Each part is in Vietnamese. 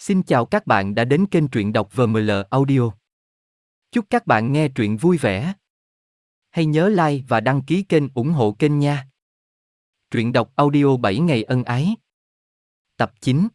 Xin chào các bạn đã đến kênh truyện đọc VML Audio. Chúc các bạn nghe truyện vui vẻ. Hãy nhớ like và đăng ký kênh ủng hộ kênh nha. Truyện đọc audio 7 ngày ân ái. Tập 9.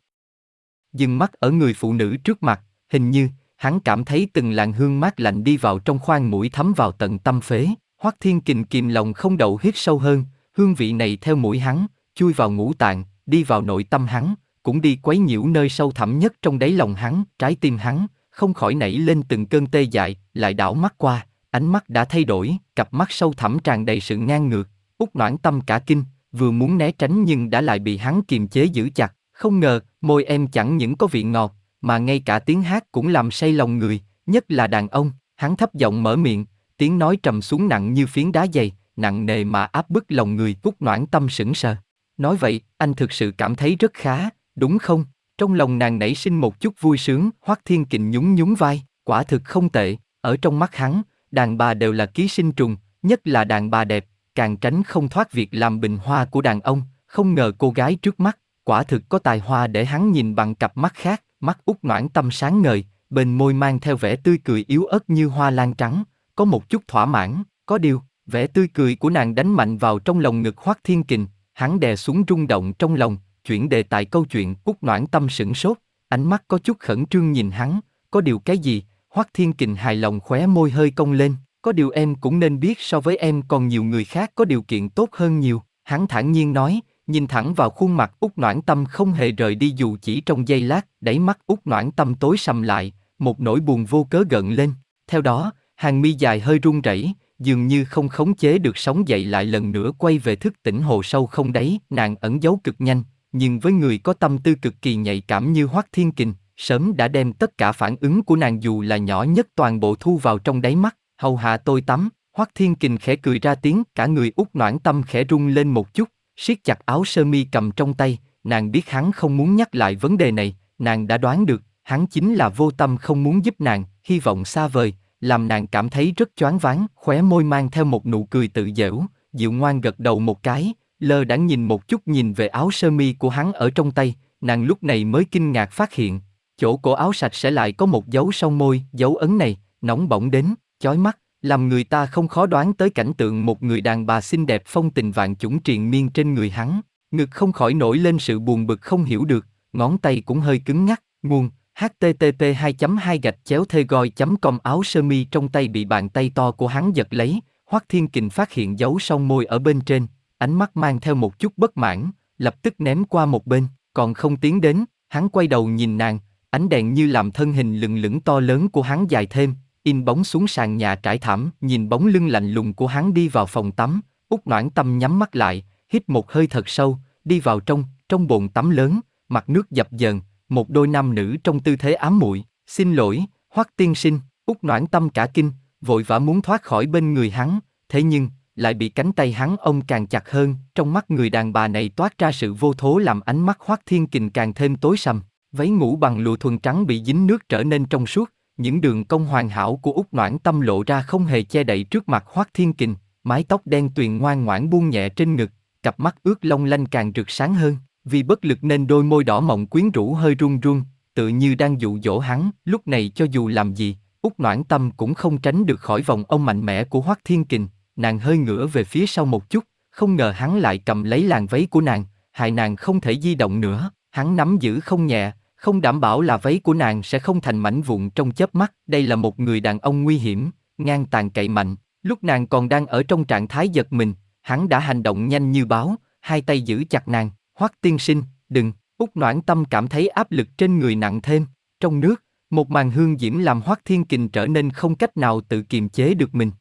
Dừng mắt ở người phụ nữ trước mặt, hình như hắn cảm thấy từng làn hương mát lạnh đi vào trong khoang mũi thấm vào tận tâm phế. Hoắc Thiên Kình kìm lòng không đậu hít sâu hơn, hương vị này theo mũi hắn, chui vào ngũ tạng, đi vào nội tâm hắn, cũng đi quấy nhiễu nơi sâu thẳm nhất trong đáy lòng hắn, trái tim hắn, không khỏi nảy lên từng cơn tê dại, lại đảo mắt qua, ánh mắt đã thay đổi, cặp mắt sâu thẳm tràn đầy sự ngang ngược, út noãn tâm cả kinh, vừa muốn né tránh nhưng đã lại bị hắn kiềm chế giữ chặt, không ngờ, môi em chẳng những có vị ngọt, mà ngay cả tiếng hát cũng làm say lòng người, nhất là đàn ông, hắn thấp giọng mở miệng, tiếng nói trầm xuống nặng như phiến đá dày, nặng nề mà áp bức lòng người út noãn tâm sững sờ. Nói vậy, anh thực sự cảm thấy rất khá, đúng không? Trong lòng nàng nảy sinh một chút vui sướng, Hoắc Thiên Kình nhún nhún vai, quả thực không tệ, ở trong mắt hắn, đàn bà đều là ký sinh trùng, nhất là đàn bà đẹp, càng tránh không thoát việc làm bình hoa của đàn ông, không ngờ cô gái trước mắt, quả thực có tài hoa để hắn nhìn bằng cặp mắt khác, mắt út noãn tâm sáng ngời, bên môi mang theo vẻ tươi cười yếu ớt như hoa lan trắng, có một chút thỏa mãn, có điều, vẻ tươi cười của nàng đánh mạnh vào trong lòng ngực Hoắc Thiên Kình, hắn đè xuống rung động trong lòng, chuyển đề tài câu chuyện cúc noãn tâm sửng sốt, ánh mắt có chút khẩn trương nhìn hắn, có điều cái gì, Hoắc Thiên Kình hài lòng khóe môi hơi cong lên, có điều em cũng nên biết so với em còn nhiều người khác có điều kiện tốt hơn nhiều, hắn thản nhiên nói, nhìn thẳng vào khuôn mặt út noãn tâm không hề rời đi dù chỉ trong giây lát, đáy mắt út noãn tâm tối sầm lại, một nỗi buồn vô cớ gợn lên, theo đó, hàng mi dài hơi run rẩy, dường như không khống chế được sống dậy lại lần nữa quay về thức tỉnh hồ sâu không đáy, nàng ẩn giấu cực nhanh, nhưng với người có tâm tư cực kỳ nhạy cảm như Hoắc Thiên Kình, sớm đã đem tất cả phản ứng của nàng dù là nhỏ nhất toàn bộ thu vào trong đáy mắt, hầu hạ tôi tắm, Hoắc Thiên Kình khẽ cười ra tiếng, cả người út noãn tâm khẽ rung lên một chút, siết chặt áo sơ mi cầm trong tay, nàng biết hắn không muốn nhắc lại vấn đề này, nàng đã đoán được, hắn chính là vô tâm không muốn giúp nàng, hy vọng xa vời, làm nàng cảm thấy rất choáng váng, khóe môi mang theo một nụ cười tự giễu, dịu ngoan gật đầu một cái, lơ đãng nhìn một chút nhìn về áo sơ mi của hắn ở trong tay, nàng lúc này mới kinh ngạc phát hiện, chỗ cổ áo sạch sẽ lại có một dấu song môi, dấu ấn này, nóng bỏng đến, chói mắt, làm người ta không khó đoán tới cảnh tượng một người đàn bà xinh đẹp phong tình vạn chủng triền miên trên người hắn, ngực không khỏi nổi lên sự buồn bực không hiểu được, ngón tay cũng hơi cứng ngắc, nguồn, http 2 2 gạch chéo thê goi com áo sơ mi trong tay bị bàn tay to của hắn giật lấy, Hoắc Thiên Kình phát hiện dấu song môi ở bên trên, ánh mắt mang theo một chút bất mãn, lập tức ném qua một bên, còn không tiến đến, hắn quay đầu nhìn nàng, ánh đèn như làm thân hình lừng lững to lớn của hắn dài thêm, in bóng xuống sàn nhà trải thảm, nhìn bóng lưng lạnh lùng của hắn đi vào phòng tắm, út noãn tâm nhắm mắt lại, hít một hơi thật sâu, đi vào trong, trong bồn tắm lớn, mặt nước dập dờn, một đôi nam nữ trong tư thế ám muội. Xin lỗi, Hoắc tiên sinh, út noãn tâm cả kinh, vội vã muốn thoát khỏi bên người hắn, thế nhưng lại bị cánh tay hắn ông càng chặt hơn. Trong mắt người đàn bà này toát ra sự vô thố làm ánh mắt Hoắc Thiên Kình càng thêm tối sầm. Váy ngủ bằng lụa thuần trắng bị dính nước trở nên trong suốt, những đường cong hoàn hảo của út noãn tâm lộ ra không hề che đậy trước mặt Hoắc Thiên Kình. Mái tóc đen tuyền ngoan ngoãn buông nhẹ trên ngực, cặp mắt ướt long lanh càng rực sáng hơn. Vì bất lực nên đôi môi đỏ mọng quyến rũ hơi run run, tự như đang dụ dỗ hắn. Lúc này cho dù làm gì, út noãn tâm cũng không tránh được khỏi vòng ông mạnh mẽ của Hoắc Thiên Kình nàng hơi ngửa về phía sau một chút, không ngờ hắn lại cầm lấy làn váy của nàng, hại nàng không thể di động nữa, hắn nắm giữ không nhẹ, không đảm bảo là váy của nàng sẽ không thành mảnh vụn trong chớp mắt, đây là một người đàn ông nguy hiểm, ngang tàn cậy mạnh, lúc nàng còn đang ở trong trạng thái giật mình, hắn đã hành động nhanh như báo, hai tay giữ chặt nàng, hoắc tiên sinh, đừng, út noãn tâm cảm thấy áp lực trên người nặng thêm, trong nước, một màn hương diễm làm hoắc thiên kình trở nên không cách nào tự kiềm chế được mình,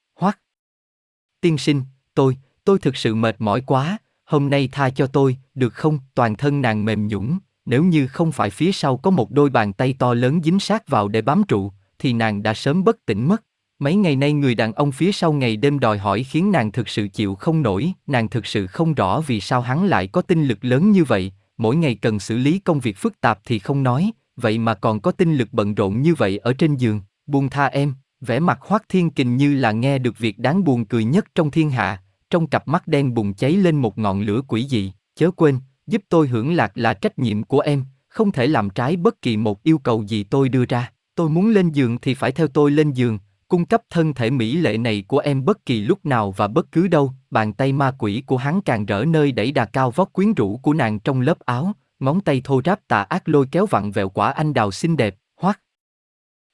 Tiên sinh, tôi, tôi thực sự mệt mỏi quá, hôm nay tha cho tôi, được không? Toàn thân nàng mềm nhũn, nếu như không phải phía sau có một đôi bàn tay to lớn dính sát vào để bám trụ, thì nàng đã sớm bất tỉnh mất. Mấy ngày nay người đàn ông phía sau ngày đêm đòi hỏi khiến nàng thực sự chịu không nổi, nàng thực sự không rõ vì sao hắn lại có tinh lực lớn như vậy, mỗi ngày cần xử lý công việc phức tạp thì không nói, vậy mà còn có tinh lực bận rộn như vậy ở trên giường, buông tha em, vẻ mặt Hoắc Thiên Kình như là nghe được việc đáng buồn cười nhất trong thiên hạ, trong cặp mắt đen bùng cháy lên một ngọn lửa quỷ dị, chớ quên, giúp tôi hưởng lạc là trách nhiệm của em, không thể làm trái bất kỳ một yêu cầu gì tôi đưa ra. Tôi muốn lên giường thì phải theo tôi lên giường, cung cấp thân thể mỹ lệ này của em bất kỳ lúc nào và bất cứ đâu. Bàn tay ma quỷ của hắn càng rỡ nơi đẩy đà cao vóc quyến rũ của nàng trong lớp áo, ngón tay thô ráp tà ác lôi kéo vặn vẹo quả anh đào xinh đẹp, hoắc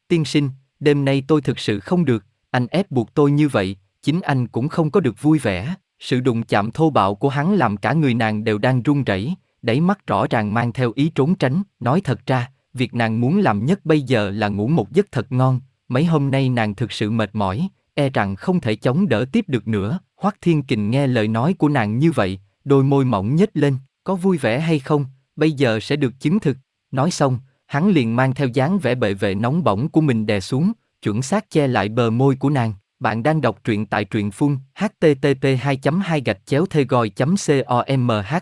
Tiên sinh, đêm nay tôi thực sự không được, anh ép buộc tôi như vậy, chính anh cũng không có được vui vẻ. Sự đụng chạm thô bạo của hắn làm cả người nàng đều đang run rẩy, đáy mắt rõ ràng mang theo ý trốn tránh, nói thật ra, việc nàng muốn làm nhất bây giờ là ngủ một giấc thật ngon, mấy hôm nay nàng thực sự mệt mỏi, e rằng không thể chống đỡ tiếp được nữa. Hoắc Thiên Kình nghe lời nói của nàng như vậy, đôi môi mỏng nhếch lên, có vui vẻ hay không, bây giờ sẽ được chứng thực. Nói xong, hắn liền mang theo dáng vẻ bệ vệ nóng bỏng của mình đè xuống, chuẩn xác che lại bờ môi của nàng. Bạn đang đọc truyện tại truyện phun http 2 2 gạch chéo thê gòi comh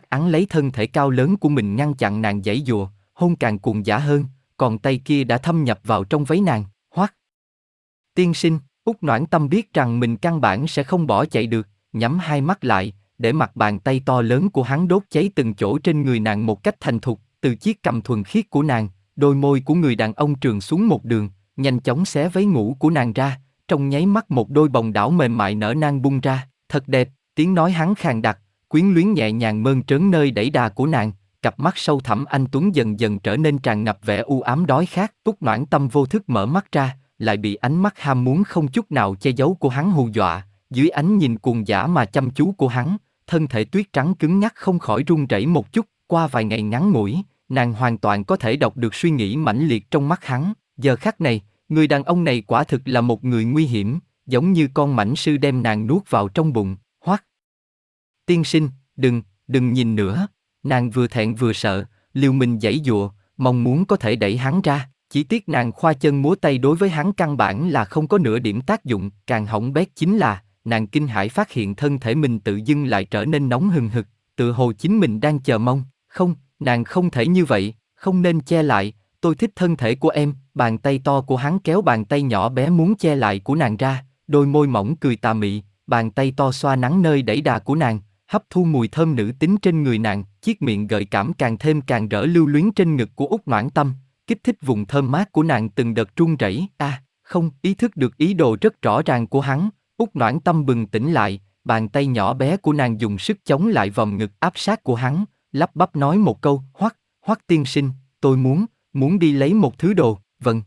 án lấy thân thể cao lớn của mình ngăn chặn nàng giãy dùa, hôn càng cuồng giả hơn, còn tay kia đã thâm nhập vào trong váy nàng, hoắc. Tiên sinh, út noãn tâm biết rằng mình căn bản sẽ không bỏ chạy được, nhắm hai mắt lại, để mặt bàn tay to lớn của hắn đốt cháy từng chỗ trên người nàng một cách thành thục, từ chiếc cầm thuần khiết của nàng, đôi môi của người đàn ông trường xuống một đường, nhanh chóng xé váy ngủ của nàng ra, trong nháy mắt một đôi bồng đảo mềm mại nở nang bung ra, thật đẹp, tiếng nói hắn khàn đặc, quyến luyến nhẹ nhàng mơn trớn nơi đẩy đà của nàng, cặp mắt sâu thẳm anh Tuấn dần dần trở nên tràn ngập vẻ u ám đói khát, túc noãn tâm vô thức mở mắt ra, lại bị ánh mắt ham muốn không chút nào che giấu của hắn hù dọa, dưới ánh nhìn cuồng giả mà chăm chú của hắn, thân thể tuyết trắng cứng nhắc không khỏi run rẩy một chút, qua vài ngày ngắn ngủi, nàng hoàn toàn có thể đọc được suy nghĩ mãnh liệt trong mắt hắn, giờ khắc này, người đàn ông này quả thực là một người nguy hiểm, giống như con mảnh sư đem nàng nuốt vào trong bụng, hoắc. Tiên sinh, đừng, đừng nhìn nữa, nàng vừa thẹn vừa sợ, liều mình giãy dụa, mong muốn có thể đẩy hắn ra, chỉ tiếc nàng khoa chân múa tay đối với hắn căn bản là không có nửa điểm tác dụng, càng hỏng bét chính là, nàng kinh hãi phát hiện thân thể mình tự dưng lại trở nên nóng hừng hực, tự hồ chính mình đang chờ mong, không, nàng không thể như vậy, không nên che lại, tôi thích thân thể của em, bàn tay to của hắn kéo bàn tay nhỏ bé muốn che lại của nàng ra, đôi môi mỏng cười tà mị, bàn tay to xoa nắng nơi đẩy đà của nàng, hấp thu mùi thơm nữ tính trên người nàng, chiếc miệng gợi cảm càng thêm càng rỡ lưu luyến trên ngực của út noãn tâm, kích thích vùng thơm mát của nàng từng đợt run rẩy. A, à, không, ý thức được ý đồ rất rõ ràng của hắn, út noãn tâm bừng tỉnh lại, bàn tay nhỏ bé của nàng dùng sức chống lại vòng ngực áp sát của hắn, lắp bắp nói một câu, hoắc, hoắc tiên sinh, tôi muốn, muốn đi lấy một thứ đồ, vâng.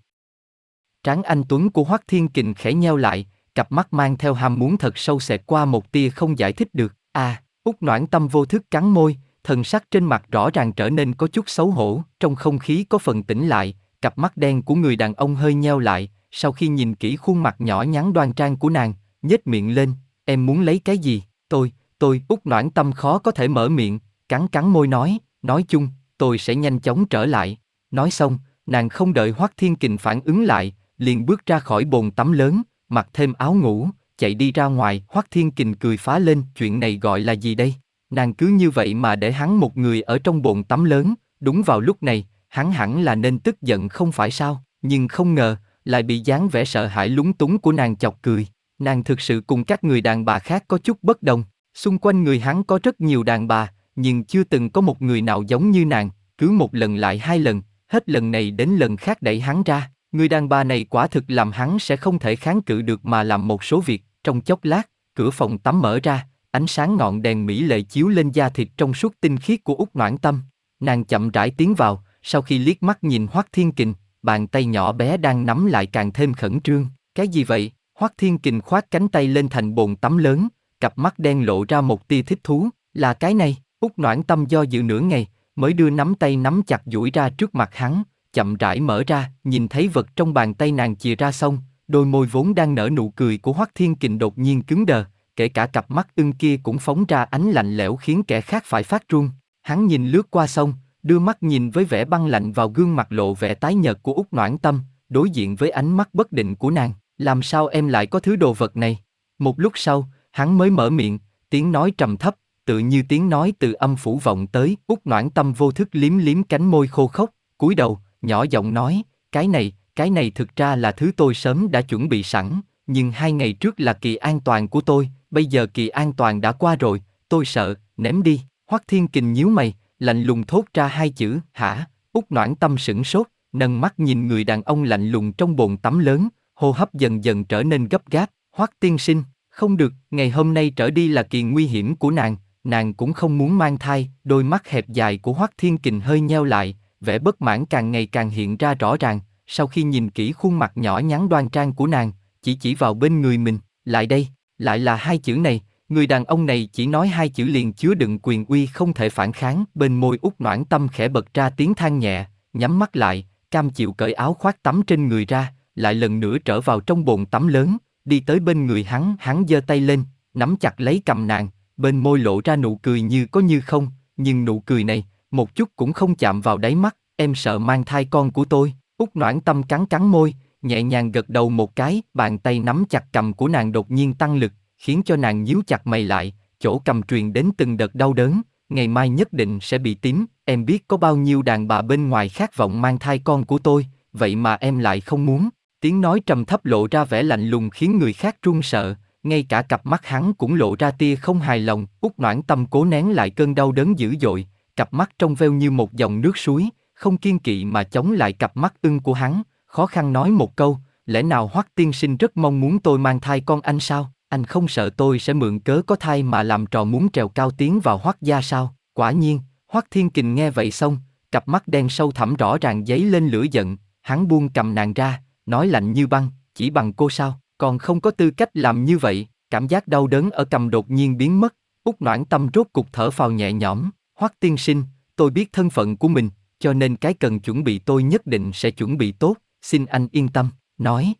Tráng anh Tuấn của Hoắc Thiên Kình khẽ nheo lại, cặp mắt mang theo ham muốn thật sâu xẹt qua một tia không giải thích được. À, út noãn tâm vô thức cắn môi, thần sắc trên mặt rõ ràng trở nên có chút xấu hổ, trong không khí có phần tĩnh lại, cặp mắt đen của người đàn ông hơi nheo lại, sau khi nhìn kỹ khuôn mặt nhỏ nhắn đoan trang của nàng, nhếch miệng lên, em muốn lấy cái gì? Tôi, tôi, út noãn tâm khó có thể mở miệng, cắn cắn môi nói, nói chung, tôi sẽ nhanh chóng trở lại. Nói xong, nàng không đợi Hoắc Thiên Kình phản ứng lại, liền bước ra khỏi bồn tắm lớn, mặc thêm áo ngủ, chạy đi ra ngoài. Hoắc Thiên Kình cười phá lên, chuyện này gọi là gì đây? Nàng cứ như vậy mà để hắn một người ở trong bồn tắm lớn, đúng vào lúc này, hắn hẳn là nên tức giận không phải sao? Nhưng không ngờ, lại bị dáng vẻ sợ hãi lúng túng của nàng chọc cười. Nàng thực sự cùng các người đàn bà khác có chút bất đồng. Xung quanh người hắn có rất nhiều đàn bà, nhưng chưa từng có một người nào giống như nàng, cứ một lần lại hai lần, hết lần này đến lần khác đẩy hắn ra. Người đàn bà này quả thực làm hắn sẽ không thể kháng cự được mà làm một số việc. Trong chốc lát, cửa phòng tắm mở ra, ánh sáng ngọn đèn mỹ lệ chiếu lên da thịt trong suốt tinh khiết của út noãn tâm. Nàng chậm rãi tiến vào, sau khi liếc mắt nhìn Hoắc Thiên Kình, bàn tay nhỏ bé đang nắm lại càng thêm khẩn trương. Cái gì vậy? Hoắc Thiên Kình khoác cánh tay lên thành bồn tắm lớn, cặp mắt đen lộ ra một tia thích thú. Là cái này, Úc noãn tâm do dự nửa ngày, mới đưa nắm tay nắm chặt duỗi ra trước mặt hắn, chậm rãi mở ra, nhìn thấy vật trong bàn tay nàng chìa ra xong, đôi môi vốn đang nở nụ cười của Hoắc Thiên Kình đột nhiên cứng đờ, kể cả cặp mắt ưng kia cũng phóng ra ánh lạnh lẽo khiến kẻ khác phải phát run. Hắn nhìn lướt qua xong, đưa mắt nhìn với vẻ băng lạnh vào gương mặt lộ vẻ tái nhợt của Úc Noãn Tâm, đối diện với ánh mắt bất định của nàng, làm sao em lại có thứ đồ vật này? Một lúc sau, hắn mới mở miệng, tiếng nói trầm thấp, tự như tiếng nói từ âm phủ vọng tới, út Noãn Tâm vô thức liếm liếm cánh môi khô khốc, cúi đầu, nhỏ giọng nói, cái này, cái này thực ra là thứ tôi sớm đã chuẩn bị sẵn, nhưng hai ngày trước là kỳ an toàn của tôi, bây giờ kỳ an toàn đã qua rồi, tôi sợ, ném đi. Hoắc Thiên Kình nhíu mày, lạnh lùng thốt ra hai chữ, hả, út noãn tâm sửng sốt, nâng mắt nhìn người đàn ông lạnh lùng trong bồn tắm lớn, hô hấp dần dần trở nên gấp gáp, hoắc tiên sinh, không được, ngày hôm nay trở đi là kỳ nguy hiểm của nàng, nàng cũng không muốn mang thai, đôi mắt hẹp dài của hoắc thiên kình hơi nheo lại, vẻ bất mãn càng ngày càng hiện ra rõ ràng, sau khi nhìn kỹ khuôn mặt nhỏ nhắn đoan trang của nàng, chỉ chỉ vào bên người mình, lại đây, lại là hai chữ này, người đàn ông này chỉ nói hai chữ liền chứa đựng quyền uy không thể phản kháng, bên môi út noãn tâm khẽ bật ra tiếng than nhẹ, nhắm mắt lại, cam chịu cởi áo khoác tắm trên người ra, lại lần nữa trở vào trong bồn tắm lớn, đi tới bên người hắn, hắn giơ tay lên, nắm chặt lấy cầm nàng, bên môi lộ ra nụ cười như có như không, nhưng nụ cười này, một chút cũng không chạm vào đáy mắt, em sợ mang thai con của tôi, út noãn tâm cắn cắn môi, nhẹ nhàng gật đầu một cái, bàn tay nắm chặt cầm của nàng đột nhiên tăng lực, khiến cho nàng nhíu chặt mày lại, chỗ cầm truyền đến từng đợt đau đớn, ngày mai nhất định sẽ bị tím, em biết có bao nhiêu đàn bà bên ngoài khát vọng mang thai con của tôi, vậy mà em lại không muốn. Tiếng nói trầm thấp lộ ra vẻ lạnh lùng khiến người khác run sợ, ngay cả cặp mắt hắn cũng lộ ra tia không hài lòng, út noãn tâm cố nén lại cơn đau đớn dữ dội, cặp mắt trong veo như một dòng nước suối, không kiên kỵ mà chống lại cặp mắt ưng của hắn, khó khăn nói một câu, lẽ nào Hoắc tiên sinh rất mong muốn tôi mang thai con anh sao? Anh không sợ tôi sẽ mượn cớ có thai mà làm trò muốn trèo cao tiến vào Hoắc gia sao? Quả nhiên, Hoắc Thiên Kình nghe vậy xong, cặp mắt đen sâu thẳm rõ ràng giấy lên lửa giận, hắn buông cầm nàng ra, nói lạnh như băng, chỉ bằng cô sao, còn không có tư cách làm như vậy, cảm giác đau đớn ở cầm đột nhiên biến mất, út noãn tâm rốt cục thở phào nhẹ nhõm, Hoắc tiên sinh, tôi biết thân phận của mình, cho nên cái cần chuẩn bị tôi nhất định sẽ chuẩn bị tốt, xin anh yên tâm, nói.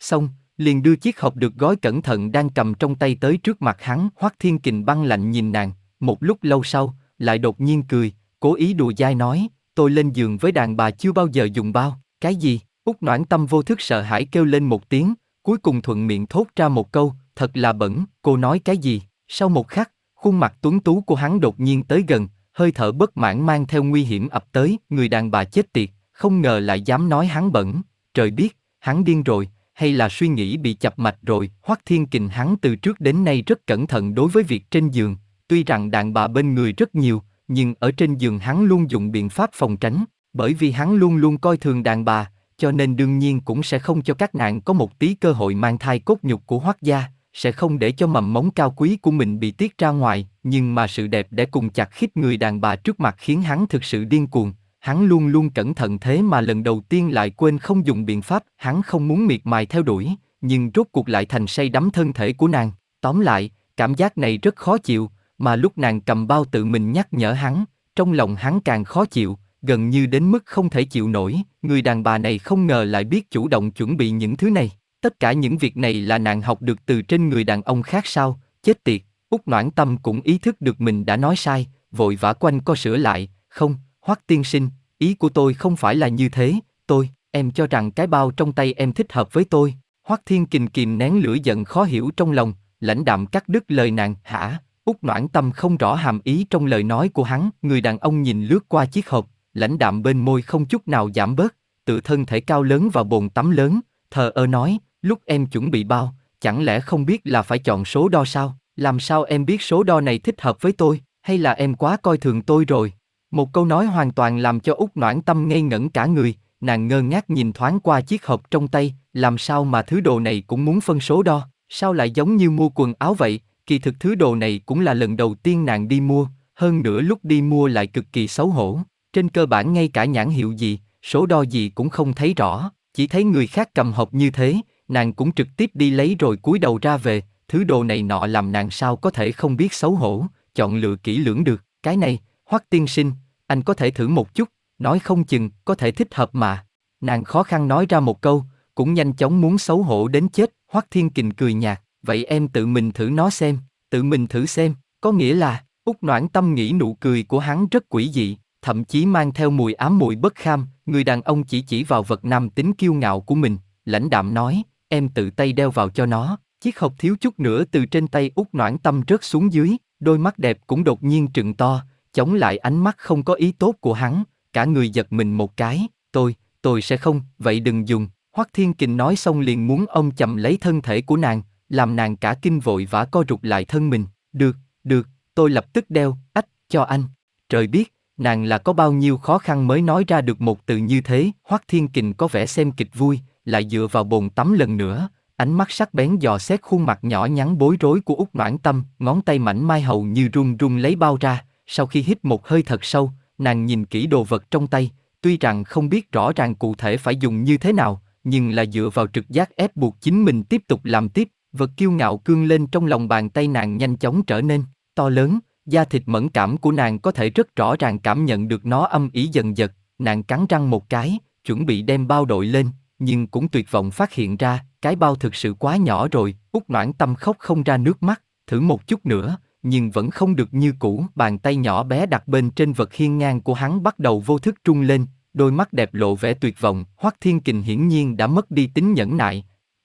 Xong, liền đưa chiếc hộp được gói cẩn thận đang cầm trong tay tới trước mặt hắn. Hoắc Thiên Kình băng lạnh nhìn nàng, một lúc lâu sau, lại đột nhiên cười, cố ý đùa dai nói, tôi lên giường với đàn bà chưa bao giờ dùng bao, cái gì? Út noãn tâm vô thức sợ hãi kêu lên một tiếng, cuối cùng thuận miệng thốt ra một câu, thật là bẩn, cô nói cái gì? Sau một khắc, khuôn mặt tuấn tú của hắn đột nhiên tới gần, hơi thở bất mãn mang theo nguy hiểm ập tới, người đàn bà chết tiệt, không ngờ lại dám nói hắn bẩn, trời biết, hắn điên rồi, hay là suy nghĩ bị chập mạch rồi, Hoắc Thiên Kình hắn từ trước đến nay rất cẩn thận đối với việc trên giường, tuy rằng đàn bà bên người rất nhiều, nhưng ở trên giường hắn luôn dùng biện pháp phòng tránh, bởi vì hắn luôn luôn coi thường đàn bà, cho nên đương nhiên cũng sẽ không cho các nạn có một tí cơ hội mang thai cốt nhục của Hoắc gia, sẽ không để cho mầm móng cao quý của mình bị tiết ra ngoài, nhưng mà sự đẹp để cùng chặt khít người đàn bà trước mặt khiến hắn thực sự điên cuồng, hắn luôn luôn cẩn thận thế mà lần đầu tiên lại quên không dùng biện pháp, hắn không muốn miệt mài theo đuổi, nhưng rốt cuộc lại thành say đắm thân thể của nàng. Tóm lại, cảm giác này rất khó chịu, mà lúc nàng cầm bao tự mình nhắc nhở hắn, trong lòng hắn càng khó chịu, gần như đến mức không thể chịu nổi, người đàn bà này không ngờ lại biết chủ động chuẩn bị những thứ này. Tất cả những việc này là nàng học được từ trên người đàn ông khác sao, chết tiệt, Úc noãn tâm cũng ý thức được mình đã nói sai, vội vã quanh co sửa lại, không, Hoắc tiên sinh, ý của tôi không phải là như thế, tôi, em cho rằng cái bao trong tay em thích hợp với tôi. Hoắc Thiên Kình kìm nén lửa giận khó hiểu trong lòng, lãnh đạm cắt đứt lời nàng, hả? Úc Noãn Tâm không rõ hàm ý trong lời nói của hắn, người đàn ông nhìn lướt qua chiếc hộp, lãnh đạm bên môi không chút nào giảm bớt, tự thân thể cao lớn vào bồn tắm lớn, thờ ơ nói, lúc em chuẩn bị bao, chẳng lẽ không biết là phải chọn số đo sao? Làm sao em biết số đo này thích hợp với tôi, hay là em quá coi thường tôi rồi? Một câu nói hoàn toàn làm cho út noãn tâm ngây ngẩn cả người, nàng ngơ ngác nhìn thoáng qua chiếc hộp trong tay, làm sao mà thứ đồ này cũng muốn phân số đo, sao lại giống như mua quần áo vậy, kỳ thực thứ đồ này cũng là lần đầu tiên nàng đi mua, hơn nữa lúc đi mua lại cực kỳ xấu hổ, trên cơ bản ngay cả nhãn hiệu gì, số đo gì cũng không thấy rõ, chỉ thấy người khác cầm hộp như thế, nàng cũng trực tiếp đi lấy rồi cúi đầu ra về, thứ đồ này nọ làm nàng sao có thể không biết xấu hổ, chọn lựa kỹ lưỡng được, cái này, Hoắc tiên sinh, anh có thể thử một chút, nói không chừng, có thể thích hợp mà. Nàng khó khăn nói ra một câu, cũng nhanh chóng muốn xấu hổ đến chết, Hoắc Thiên Kình cười nhạt, vậy em tự mình thử nó xem, tự mình thử xem, có nghĩa là, út noãn tâm nghĩ nụ cười của hắn rất quỷ dị, thậm chí mang theo mùi ám mùi bất kham, người đàn ông chỉ chỉ vào vật nam tính kiêu ngạo của mình, lãnh đạm nói, em tự tay đeo vào cho nó, chiếc hộp thiếu chút nữa từ trên tay út noãn tâm rớt xuống dưới, đôi mắt đẹp cũng đột nhiên trừng to, chống lại ánh mắt không có ý tốt của hắn, cả người giật mình một cái, tôi, tôi sẽ không, vậy đừng dùng. Hoắc Thiên Kình nói xong liền muốn ông chậm lấy thân thể của nàng, làm nàng cả kinh vội vã co rụt lại thân mình. Được, được, tôi lập tức đeo, ách, cho anh. Trời biết, nàng là có bao nhiêu khó khăn mới nói ra được một từ như thế, Hoắc Thiên Kình có vẻ xem kịch vui, lại dựa vào bồn tắm lần nữa, ánh mắt sắc bén dò xét khuôn mặt nhỏ nhắn bối rối của Úc Noãn Tâm, ngón tay mảnh mai hầu như run run lấy bao ra, sau khi hít một hơi thật sâu, nàng nhìn kỹ đồ vật trong tay, tuy rằng không biết rõ ràng cụ thể phải dùng như thế nào, nhưng là dựa vào trực giác ép buộc chính mình tiếp tục làm tiếp, vật kiêu ngạo cương lên trong lòng bàn tay nàng nhanh chóng trở nên to lớn, da thịt mẫn cảm của nàng có thể rất rõ ràng cảm nhận được nó âm ý dần dật, nàng cắn răng một cái, chuẩn bị đem bao đội lên, nhưng cũng tuyệt vọng phát hiện ra, cái bao thực sự quá nhỏ rồi, út noãn tâm khóc không ra nước mắt, thử một chút nữa, nhưng vẫn không được như cũ. Bàn tay nhỏ bé đặt bên trên vật hiên ngang của hắn bắt đầu vô thức trung lên, đôi mắt đẹp lộ vẻ tuyệt vọng. Hoắc Thiên Kình hiển nhiên đã mất đi tính nhẫn nại.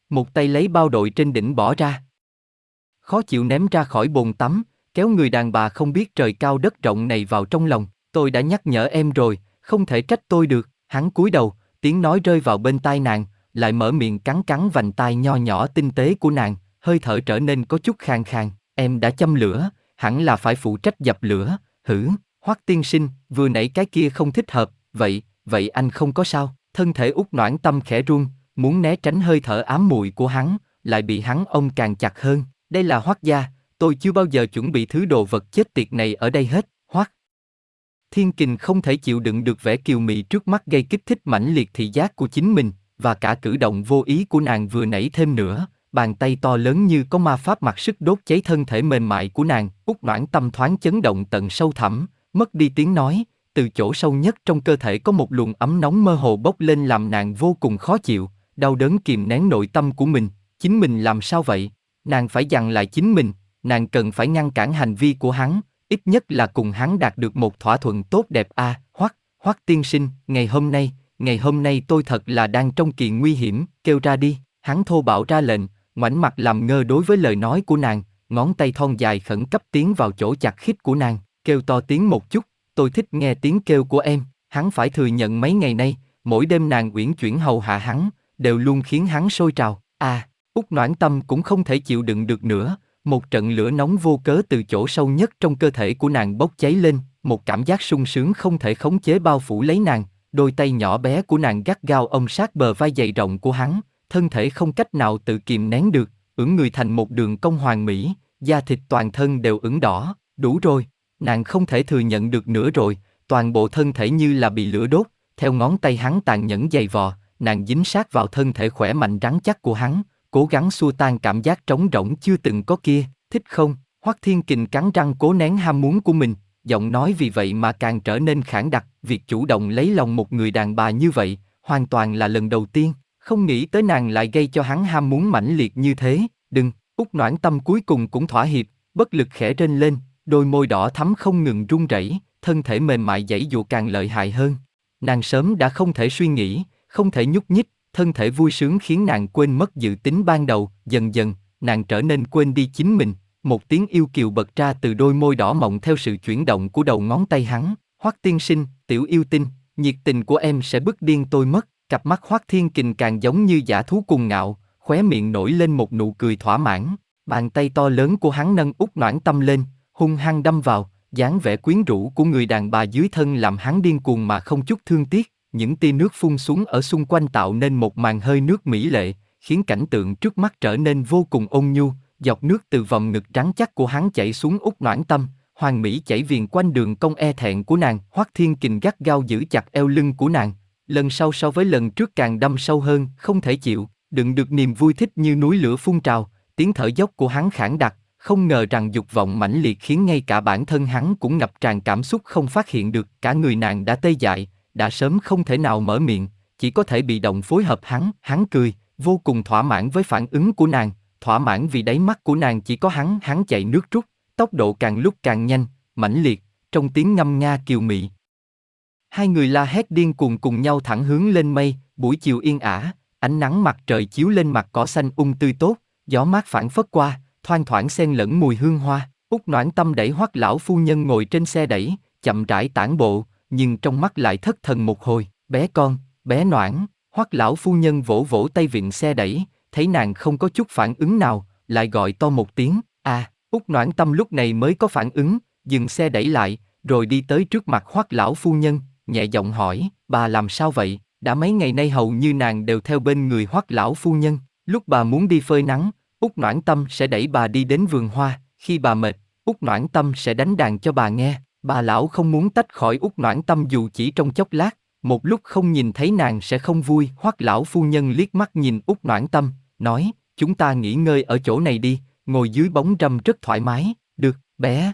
Một tay lấy bao đội trên đỉnh bỏ ra. Khó chịu ném ra khỏi bồn tắm, kéo người đàn bà không biết trời cao đất rộng này vào trong lòng. Tôi đã nhắc nhở em rồi, không thể trách tôi được. Hắn cúi đầu, tiếng nói rơi vào bên tai nàng, lại mở miệng cắn cắn vành tai nho nhỏ tinh tế của nàng, hơi thở trở nên có chút khàn khàn. Em đã châm lửa, hẳn là phải phụ trách dập lửa, hử, hoắc tiên sinh, vừa nãy cái kia không thích hợp, vậy, vậy anh không có sao, thân thể út noãn tâm khẽ run, muốn né tránh hơi thở ám muội của hắn, lại bị hắn ôm càng chặt hơn, đây là hoắc gia, tôi chưa bao giờ chuẩn bị thứ đồ vật chết tiệt này ở đây hết, hoắc. Thiên kình không thể chịu đựng được vẻ kiều mị trước mắt gây kích thích mãnh liệt thị giác của chính mình, và cả cử động vô ý của nàng vừa nãy thêm nữa, bàn tay to lớn như có ma pháp mặc sức đốt cháy thân thể mềm mại của nàng, út noãn tâm thoáng chấn động tận sâu thẳm, mất đi tiếng nói, từ chỗ sâu nhất trong cơ thể có một luồng ấm nóng mơ hồ bốc lên làm nàng vô cùng khó chịu, đau đớn kìm nén nội tâm của mình, chính mình làm sao vậy? Nàng phải dằn lại chính mình, nàng cần phải ngăn cản hành vi của hắn, ít nhất là cùng hắn đạt được một thỏa thuận tốt đẹp a. À, hoắc, hoắc tiên sinh, ngày hôm nay, ngày hôm nay tôi thật là đang trong kỳ nguy hiểm, kêu ra đi. Hắn thô bạo ra lệnh, ngoảnh mặt làm ngơ đối với lời nói của nàng, ngón tay thon dài khẩn cấp tiến vào chỗ chặt khít của nàng, kêu to tiếng một chút, tôi thích nghe tiếng kêu của em, hắn phải thừa nhận mấy ngày nay, mỗi đêm nàng uyển chuyển hầu hạ hắn, đều luôn khiến hắn sôi trào, à, út noãn tâm cũng không thể chịu đựng được nữa, một trận lửa nóng vô cớ từ chỗ sâu nhất trong cơ thể của nàng bốc cháy lên, một cảm giác sung sướng không thể khống chế bao phủ lấy nàng, đôi tay nhỏ bé của nàng gắt gao ôm sát bờ vai dày rộng của hắn, thân thể không cách nào tự kìm nén được, ưỡn người thành một đường cong hoàn mỹ, da thịt toàn thân đều ửng đỏ, đủ rồi, nàng không thể thừa nhận được nữa rồi, toàn bộ thân thể như là bị lửa đốt, theo ngón tay hắn tàn nhẫn dày vò, nàng dính sát vào thân thể khỏe mạnh rắn chắc của hắn, cố gắng xua tan cảm giác trống rỗng chưa từng có kia, thích không? Hoắc Thiên Kình cắn răng cố nén ham muốn của mình, giọng nói vì vậy mà càng trở nên khản đặc, việc chủ động lấy lòng một người đàn bà như vậy, hoàn toàn là lần đầu tiên. Không nghĩ tới nàng lại gây cho hắn ham muốn mãnh liệt như thế, đừng, út noãn tâm cuối cùng cũng thỏa hiệp, bất lực khẽ rên lên, đôi môi đỏ thắm không ngừng run rẩy, thân thể mềm mại dãy dụ càng lợi hại hơn. Nàng sớm đã không thể suy nghĩ, không thể nhúc nhích, thân thể vui sướng khiến nàng quên mất dự tính ban đầu, dần dần, nàng trở nên quên đi chính mình, một tiếng yêu kiều bật ra từ đôi môi đỏ mọng theo sự chuyển động của đầu ngón tay hắn, hoắc tiên sinh, tiểu yêu tinh, nhiệt tình của em sẽ bức điên tôi mất. Cặp mắt Hoắc Thiên Kình càng giống như giả thú cuồng ngạo, khóe miệng nổi lên một nụ cười thỏa mãn, bàn tay to lớn của hắn nâng út noãn tâm lên, hung hăng đâm vào, dáng vẻ quyến rũ của người đàn bà dưới thân làm hắn điên cuồng mà không chút thương tiếc, những tia nước phun xuống ở xung quanh tạo nên một màn hơi nước mỹ lệ, khiến cảnh tượng trước mắt trở nên vô cùng ôn nhu, dọc nước từ vòng ngực trắng chắc của hắn chảy xuống út noãn tâm, hoàng mỹ chảy viền quanh đường cong e thẹn của nàng, Hoắc Thiên Kình gắt gao giữ chặt eo lưng của nàng, lần sau so với lần trước càng đâm sâu hơn, không thể chịu, đựng được niềm vui thích như núi lửa phun trào, tiếng thở dốc của hắn khản đặc, không ngờ rằng dục vọng mãnh liệt khiến ngay cả bản thân hắn cũng ngập tràn cảm xúc không phát hiện được, cả người nàng đã tê dại, đã sớm không thể nào mở miệng, chỉ có thể bị động phối hợp hắn, hắn cười, vô cùng thỏa mãn với phản ứng của nàng, thỏa mãn vì đáy mắt của nàng chỉ có hắn, hắn chạy nước rút, tốc độ càng lúc càng nhanh, mãnh liệt, trong tiếng ngâm nga kiều mị, Hai người la hét điên cuồng cùng nhau thẳng hướng lên mây, buổi chiều yên ả, ánh nắng mặt trời chiếu lên mặt cỏ xanh ung tươi tốt, gió mát phản phất qua, thoang thoảng xen lẫn mùi hương hoa. Út noãn tâm đẩy hoắc lão phu nhân ngồi trên xe đẩy, chậm rãi tản bộ, nhưng trong mắt lại thất thần một hồi, bé con, bé noãn, hoắc lão phu nhân vỗ vỗ tay vịn xe đẩy, thấy nàng không có chút phản ứng nào, lại gọi to một tiếng, a à, út noãn tâm lúc này mới có phản ứng, dừng xe đẩy lại, rồi đi tới trước mặt hoắc lão phu nhân, nhẹ giọng hỏi, bà làm sao vậy? Đã mấy ngày nay hầu như nàng đều theo bên người hoắc lão phu nhân, lúc bà muốn đi phơi nắng, út Noãn Tâm sẽ đẩy bà đi đến vườn hoa, khi bà mệt, út Noãn Tâm sẽ đánh đàn cho bà nghe, bà lão không muốn tách khỏi út Noãn Tâm dù chỉ trong chốc lát, một lúc không nhìn thấy nàng sẽ không vui, hoắc lão phu nhân liếc mắt nhìn út Noãn Tâm, nói, chúng ta nghỉ ngơi ở chỗ này đi, ngồi dưới bóng râm rất thoải mái, được, bé.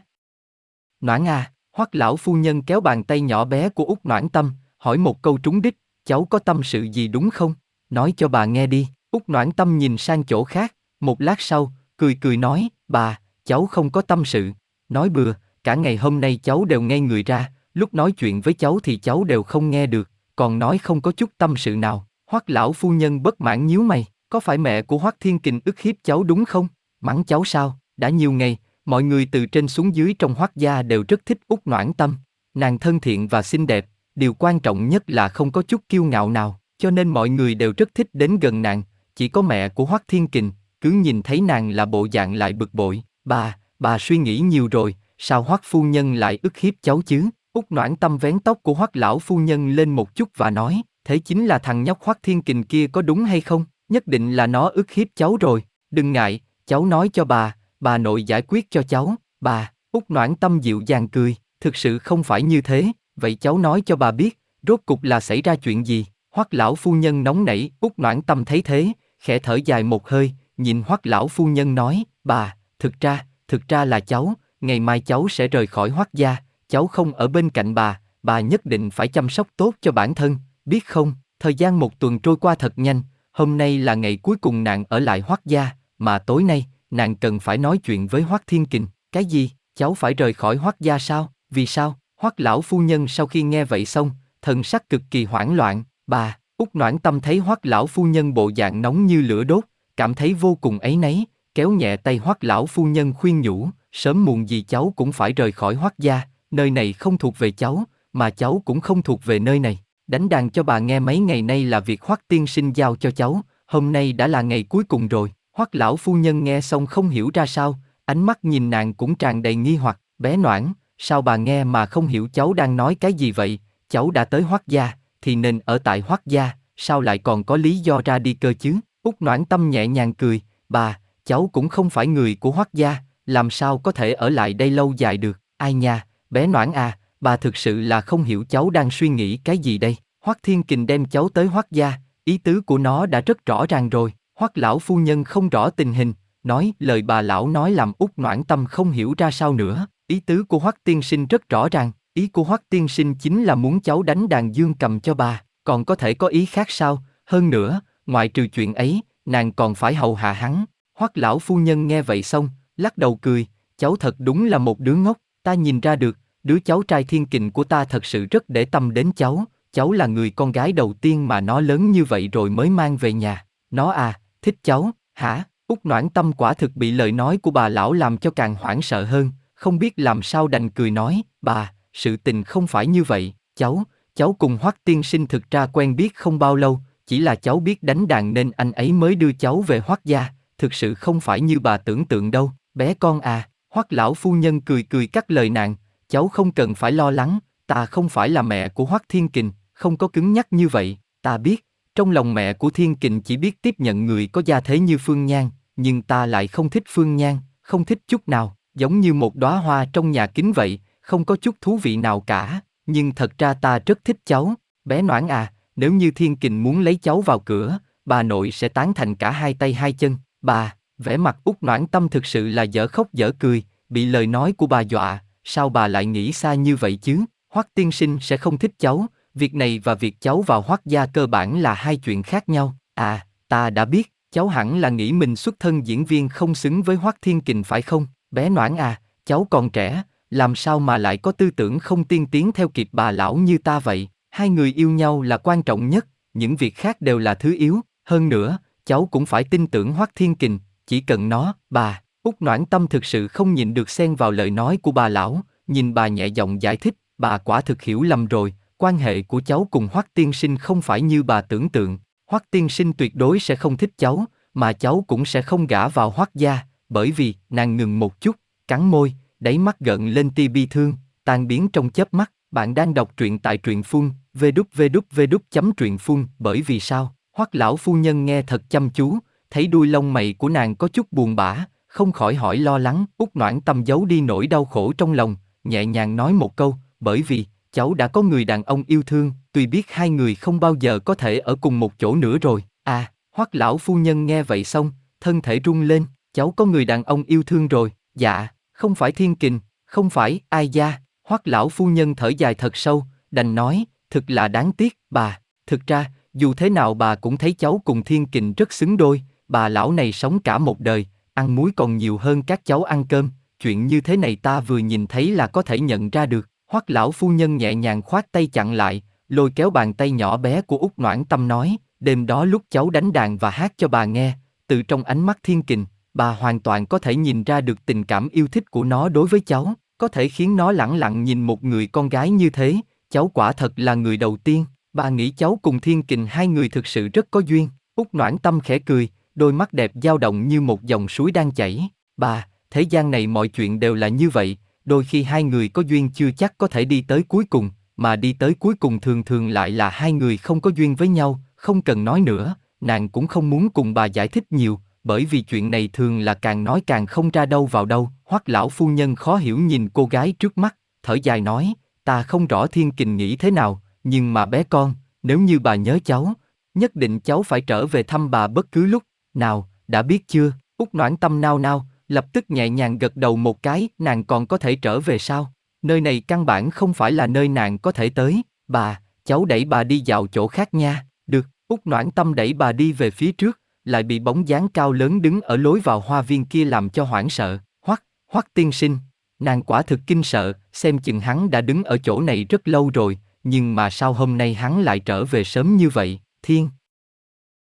Noãn à, hoắc lão phu nhân kéo bàn tay nhỏ bé của út Noãn Tâm, hỏi một câu trúng đích, cháu có tâm sự gì đúng không? Nói cho bà nghe đi, út Noãn Tâm nhìn sang chỗ khác, một lát sau, cười cười nói, bà, cháu không có tâm sự. Nói bừa, cả ngày hôm nay cháu đều nghe người ra, lúc nói chuyện với cháu thì cháu đều không nghe được, còn nói không có chút tâm sự nào. Hoắc lão phu nhân bất mãn nhíu mày, có phải mẹ của Hoắc Thiên Kình ức hiếp cháu đúng không? Mắng cháu sao? Đã nhiều ngày, mọi người từ trên xuống dưới trong Hoắc gia đều rất thích Úc Noãn Tâm. Nàng thân thiện và xinh đẹp, điều quan trọng nhất là không có chút kiêu ngạo nào, cho nên mọi người đều rất thích đến gần nàng. Chỉ có mẹ của Hoắc Thiên Kình, cứ nhìn thấy nàng là bộ dạng lại bực bội. Bà, bà suy nghĩ nhiều rồi, sao Hoắc phu nhân lại ức hiếp cháu chứ? Úc Noãn Tâm vén tóc của Hoắc lão phu nhân lên một chút và nói, thế chính là thằng nhóc Hoắc Thiên Kình kia có đúng hay không? Nhất định là nó ức hiếp cháu rồi. Đừng ngại, cháu nói cho bà, bà nội giải quyết cho cháu. Bà, Úc Noãn Tâm dịu dàng cười, thực sự không phải như thế, vậy cháu nói cho bà biết, rốt cục là xảy ra chuyện gì? Hoắc lão phu nhân nóng nảy, Úc Noãn Tâm thấy thế, khẽ thở dài một hơi, nhìn Hoắc lão phu nhân nói, bà, thực ra, thực ra là cháu, ngày mai cháu sẽ rời khỏi Hoắc gia, cháu không ở bên cạnh bà, bà nhất định phải chăm sóc tốt cho bản thân, biết không? Thời gian một tuần trôi qua thật nhanh, hôm nay là ngày cuối cùng nàng ở lại Hoắc gia, mà tối nay, nàng cần phải nói chuyện với Hoắc Thiên Kình. Cái gì? Cháu phải rời khỏi Hoắc gia sao? Vì sao? Hoắc lão phu nhân sau khi nghe vậy xong, thần sắc cực kỳ hoảng loạn. Bà, út Noãn Tâm thấy Hoắc lão phu nhân bộ dạng nóng như lửa đốt, cảm thấy vô cùng ấy nấy, kéo nhẹ tay Hoắc lão phu nhân khuyên nhủ, sớm muộn gì cháu cũng phải rời khỏi Hoắc gia, nơi này không thuộc về cháu, mà cháu cũng không thuộc về nơi này. Đánh đàn cho bà nghe mấy ngày nay là việc Hoắc tiên sinh giao cho cháu, hôm nay đã là ngày cuối cùng rồi. Hoắc lão phu nhân nghe xong không hiểu ra sao, ánh mắt nhìn nàng cũng tràn đầy nghi hoặc, bé noãn, sao bà nghe mà không hiểu cháu đang nói cái gì vậy? Cháu đã tới Hoắc gia, thì nên ở tại Hoắc gia, sao lại còn có lý do ra đi cơ chứ? Úc Noãn Tâm nhẹ nhàng cười, bà, cháu cũng không phải người của Hoắc gia, làm sao có thể ở lại đây lâu dài được? Ai nha, bé Noãn à, bà thực sự là không hiểu cháu đang suy nghĩ cái gì đây. Hoắc Thiên Kình đem cháu tới Hoắc gia, ý tứ của nó đã rất rõ ràng rồi. Hoắc lão phu nhân không rõ tình hình, nói lời bà lão nói làm út noãn tâm không hiểu ra sao nữa. Ý tứ của Hoắc tiên sinh rất rõ ràng, ý của Hoắc tiên sinh chính là muốn cháu đánh đàn dương cầm cho bà, còn có thể có ý khác sao? Hơn nữa, ngoại trừ chuyện ấy, nàng còn phải hầu hạ hắn. Hoắc lão phu nhân nghe vậy xong, lắc đầu cười, cháu thật đúng là một đứa ngốc, ta nhìn ra được, đứa cháu trai thiên kình của ta thật sự rất để tâm đến cháu, cháu là người con gái đầu tiên mà nó lớn như vậy rồi mới mang về nhà. Nó à, thích cháu, hả? Úc noãn tâm quả thực bị lời nói của bà lão làm cho càng hoảng sợ hơn, không biết làm sao đành cười nói, bà, sự tình không phải như vậy, cháu, cháu cùng Hoắc tiên sinh thực ra quen biết không bao lâu, chỉ là cháu biết đánh đàn nên anh ấy mới đưa cháu về Hoắc gia, thực sự không phải như bà tưởng tượng đâu, bé con à, Hoắc lão phu nhân cười cười cắt lời nàng, cháu không cần phải lo lắng, ta không phải là mẹ của Hoắc Thiên Kình, không có cứng nhắc như vậy, ta biết, trong lòng mẹ của Thiên Kình chỉ biết tiếp nhận người có gia thế như Phương Nhan, nhưng ta lại không thích Phương Nhan, không thích chút nào, giống như một đóa hoa trong nhà kính vậy, không có chút thú vị nào cả, nhưng thật ra ta rất thích cháu, bé Noãn à, nếu như Thiên Kình muốn lấy cháu vào cửa, bà nội sẽ tán thành cả hai tay hai chân, bà, vẻ mặt út Noãn Tâm thực sự là dở khóc dở cười, bị lời nói của bà dọa, sao bà lại nghĩ xa như vậy chứ, Hoắc tiên sinh sẽ không thích cháu, việc này và việc cháu vào hoắc gia cơ bản là hai chuyện khác nhau. À, ta đã biết, cháu hẳn là nghĩ mình xuất thân diễn viên không xứng với hoắc thiên kình phải không? Bé Noãn à, cháu còn trẻ, làm sao mà lại có tư tưởng không tiên tiến theo kịp bà lão như ta vậy? Hai người yêu nhau là quan trọng nhất, những việc khác đều là thứ yếu. Hơn nữa, cháu cũng phải tin tưởng hoắc thiên kình, chỉ cần nó, bà. Úc Noãn Tâm thực sự không nhịn được xen vào lời nói của bà lão, nhìn bà nhẹ giọng giải thích, bà quả thực hiểu lầm rồi, quan hệ của cháu cùng Hoắc tiên sinh không phải như bà tưởng tượng, Hoắc tiên sinh tuyệt đối sẽ không thích cháu, mà cháu cũng sẽ không gả vào Hoắc gia, bởi vì nàng ngừng một chút, cắn môi, đáy mắt gợn lên tia bi thương, tan biến trong chớp mắt. Bạn đang đọc truyện tại truyện phun, vê đúc vê đúc vê đúc chấm truyện phun, bởi vì sao? Hoắc lão phu nhân nghe thật chăm chú, thấy đuôi lông mày của nàng có chút buồn bã, không khỏi hỏi lo lắng, út noãn tâm giấu đi nỗi đau khổ trong lòng, nhẹ nhàng nói một câu, bởi vì, cháu đã có người đàn ông yêu thương, tuy biết hai người không bao giờ có thể ở cùng một chỗ nữa rồi. À, hoắc lão phu nhân nghe vậy xong, thân thể rung lên, cháu có người đàn ông yêu thương rồi, dạ, không phải thiên kình, không phải, ai da. hoắc lão phu nhân thở dài thật sâu, đành nói, thực là đáng tiếc, bà, thực ra, dù thế nào bà cũng thấy cháu cùng thiên kình rất xứng đôi, bà lão này sống cả một đời, ăn muối còn nhiều hơn các cháu ăn cơm, chuyện như thế này ta vừa nhìn thấy là có thể nhận ra được. Hoắc lão phu nhân nhẹ nhàng khoát tay chặn lại, lôi kéo bàn tay nhỏ bé của út noãn tâm nói, đêm đó lúc cháu đánh đàn và hát cho bà nghe, từ trong ánh mắt thiên kình, bà hoàn toàn có thể nhìn ra được tình cảm yêu thích của nó đối với cháu, có thể khiến nó lẳng lặng nhìn một người con gái như thế, cháu quả thật là người đầu tiên, bà nghĩ cháu cùng thiên kình hai người thực sự rất có duyên, út noãn tâm khẽ cười, đôi mắt đẹp dao động như một dòng suối đang chảy, bà, thế gian này mọi chuyện đều là như vậy, đôi khi hai người có duyên chưa chắc có thể đi tới cuối cùng, mà đi tới cuối cùng thường thường lại là hai người không có duyên với nhau, không cần nói nữa, nàng cũng không muốn cùng bà giải thích nhiều, bởi vì chuyện này thường là càng nói càng không ra đâu vào đâu, hoắc lão phu nhân khó hiểu nhìn cô gái trước mắt, thở dài nói, ta không rõ thiên kình nghĩ thế nào, nhưng mà bé con, nếu như bà nhớ cháu, nhất định cháu phải trở về thăm bà bất cứ lúc, nào, đã biết chưa, út noãn tâm nao nao, lập tức nhẹ nhàng gật đầu một cái, nàng còn có thể trở về sao? Nơi này căn bản không phải là nơi nàng có thể tới, bà, cháu đẩy bà đi dạo chỗ khác nha, được, út noãn tâm đẩy bà đi về phía trước, lại bị bóng dáng cao lớn đứng ở lối vào hoa viên kia làm cho hoảng sợ, hoắc, hoắc tiên sinh, nàng quả thực kinh sợ, xem chừng hắn đã đứng ở chỗ này rất lâu rồi, nhưng mà sao hôm nay hắn lại trở về sớm như vậy, thiên.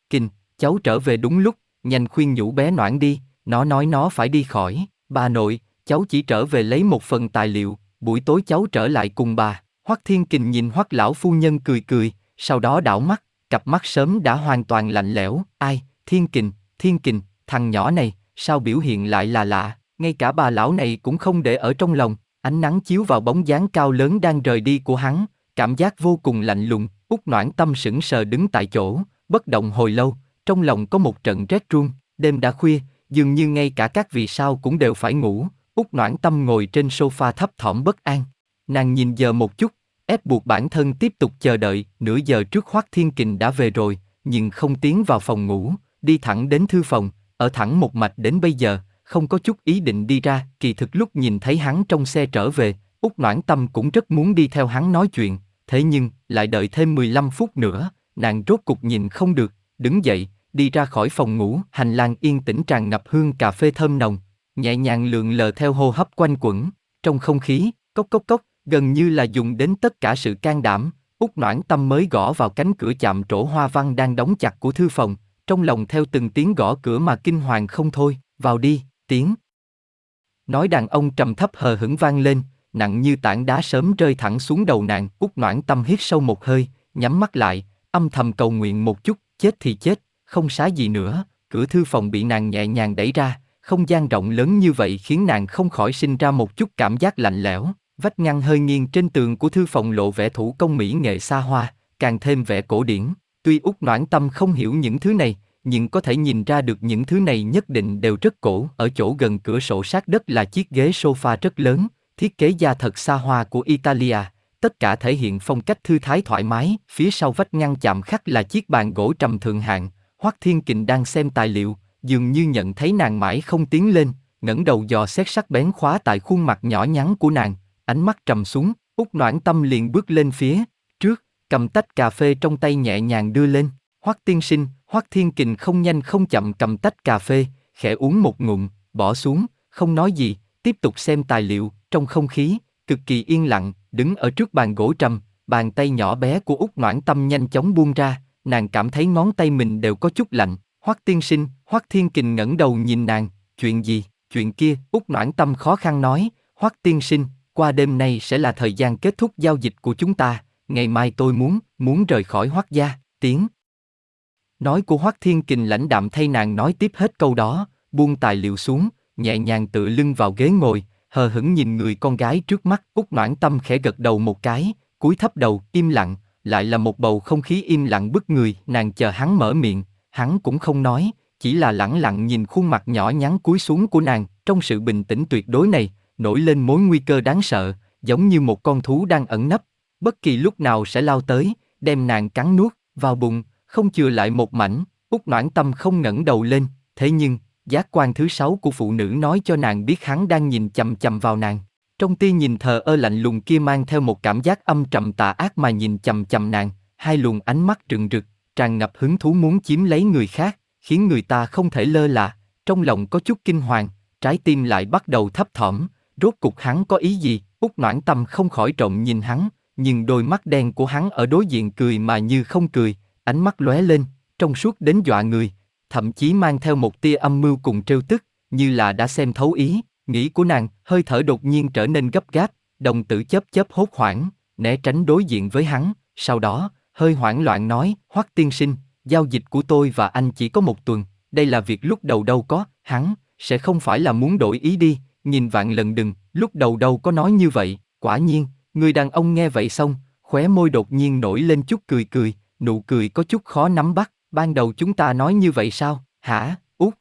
Kinh, cháu trở về đúng lúc, nhanh khuyên nhủ bé noãn đi, nó nói nó phải đi khỏi, bà nội, cháu chỉ trở về lấy một phần tài liệu, buổi tối cháu trở lại cùng bà. Hoắc Thiên Kình nhìn Hoắc lão phu nhân cười cười, sau đó đảo mắt, cặp mắt sớm đã hoàn toàn lạnh lẽo, ai, Thiên Kình, Thiên Kình, thằng nhỏ này, sao biểu hiện lại là lạ, ngay cả bà lão này cũng không để ở trong lòng, ánh nắng chiếu vào bóng dáng cao lớn đang rời đi của hắn, cảm giác vô cùng lạnh lùng, út noãn tâm sững sờ đứng tại chỗ, bất động hồi lâu, trong lòng có một trận rét run, đêm đã khuya, dường như ngay cả các vì sao cũng đều phải ngủ, út noãn tâm ngồi trên sofa thấp thỏm bất an. Nàng nhìn giờ một chút, ép buộc bản thân tiếp tục chờ đợi, nửa giờ trước Hoắc Thiên Kình đã về rồi, nhưng không tiến vào phòng ngủ, đi thẳng đến thư phòng, ở thẳng một mạch đến bây giờ, không có chút ý định đi ra, kỳ thực lúc nhìn thấy hắn trong xe trở về, út noãn tâm cũng rất muốn đi theo hắn nói chuyện, thế nhưng, lại đợi thêm 15 phút nữa, nàng rốt cục nhìn không được, đứng dậy, đi ra khỏi phòng ngủ, hành lang yên tĩnh tràn ngập hương cà phê thơm nồng, nhẹ nhàng lượn lờ theo hô hấp quanh quẩn, trong không khí, cốc cốc cốc, gần như là dùng đến tất cả sự can đảm, út noãn tâm mới gõ vào cánh cửa chạm trổ hoa văn đang đóng chặt của thư phòng, trong lòng theo từng tiếng gõ cửa mà kinh hoàng không thôi, vào đi, tiếng. Nói đàn ông trầm thấp hờ hững vang lên, nặng như tảng đá sớm rơi thẳng xuống đầu nàng, út noãn tâm hít sâu một hơi, nhắm mắt lại, âm thầm cầu nguyện một chút, chết thì chết, không xá gì nữa, cửa thư phòng bị nàng nhẹ nhàng đẩy ra, không gian rộng lớn như vậy khiến nàng không khỏi sinh ra một chút cảm giác lạnh lẽo, vách ngăn hơi nghiêng trên tường của thư phòng lộ vẻ thủ công mỹ nghệ xa hoa, càng thêm vẻ cổ điển. Tuy út noãn tâm không hiểu những thứ này, nhưng có thể nhìn ra được những thứ này nhất định đều rất cổ. Ở chỗ gần cửa sổ sát đất là chiếc ghế sofa rất lớn, thiết kế da thật xa hoa của Italia, tất cả thể hiện phong cách thư thái thoải mái. Phía sau vách ngăn chạm khắc là chiếc bàn gỗ trầm thượng hạng, Hoắc Thiên Kình đang xem tài liệu, dường như nhận thấy nàng mãi không tiến lên, ngẩng đầu dò xét sắc bén khóa tại khuôn mặt nhỏ nhắn của nàng, ánh mắt trầm xuống, Úc noãn tâm liền bước lên phía trước, cầm tách cà phê trong tay nhẹ nhàng đưa lên. Hoắc Tiên Sinh, Hoắc Thiên Kình không nhanh không chậm cầm tách cà phê, khẽ uống một ngụm, bỏ xuống, không nói gì, tiếp tục xem tài liệu, trong không khí, cực kỳ yên lặng, đứng ở trước bàn gỗ trầm, bàn tay nhỏ bé của Úc noãn tâm nhanh chóng buông ra, nàng cảm thấy ngón tay mình đều có chút lạnh. Hoắc tiên sinh, Hoắc thiên kình ngẩng đầu nhìn nàng, chuyện gì, chuyện kia, út noãn tâm khó khăn nói, Hoắc tiên sinh, qua đêm nay sẽ là thời gian kết thúc giao dịch của chúng ta, ngày mai tôi muốn, muốn rời khỏi Hoắc gia, tiếng. Nói của Hoắc thiên kình lãnh đạm thay nàng nói tiếp hết câu đó, buông tài liệu xuống, nhẹ nhàng tự lưng vào ghế ngồi, hờ hững nhìn người con gái trước mắt, út noãn tâm khẽ gật đầu một cái, cúi thấp đầu, im lặng, lại là một bầu không khí im lặng bức người, nàng chờ hắn mở miệng, hắn cũng không nói, chỉ là lẳng lặng nhìn khuôn mặt nhỏ nhắn cúi xuống của nàng, trong sự bình tĩnh tuyệt đối này, nổi lên mối nguy cơ đáng sợ, giống như một con thú đang ẩn nấp, bất kỳ lúc nào sẽ lao tới, đem nàng cắn nuốt vào bụng, không chừa lại một mảnh. Út Noãn Tâm không ngẩng đầu lên, thế nhưng giác quan thứ sáu của phụ nữ nói cho nàng biết hắn đang nhìn chầm chầm vào nàng. Trong tia nhìn thờ ơ lạnh lùng kia mang theo một cảm giác âm trầm tà ác mà nhìn chầm chầm nàng, hai luồng ánh mắt trừng rực, tràn ngập hứng thú muốn chiếm lấy người khác, khiến người ta không thể lơ là, trong lòng có chút kinh hoàng, trái tim lại bắt đầu thấp thỏm, rốt cục hắn có ý gì, út noãn tâm không khỏi trộm nhìn hắn, nhưng đôi mắt đen của hắn ở đối diện cười mà như không cười, ánh mắt lóe lên, trong suốt đến dọa người, thậm chí mang theo một tia âm mưu cùng trêu tức, như là đã xem thấu ý, nghĩ của nàng, hơi thở đột nhiên trở nên gấp gáp, đồng tử chớp chớp hốt hoảng, né tránh đối diện với hắn, sau đó, hơi hoảng loạn nói, Hoắc tiên sinh, giao dịch của tôi và anh chỉ có một tuần, đây là việc lúc đầu đâu có, hắn, sẽ không phải là muốn đổi ý đi, nhìn vạn lần đừng, lúc đầu đâu có nói như vậy, quả nhiên, người đàn ông nghe vậy xong, khóe môi đột nhiên nổi lên chút cười cười, nụ cười có chút khó nắm bắt, ban đầu chúng ta nói như vậy sao, hả, út?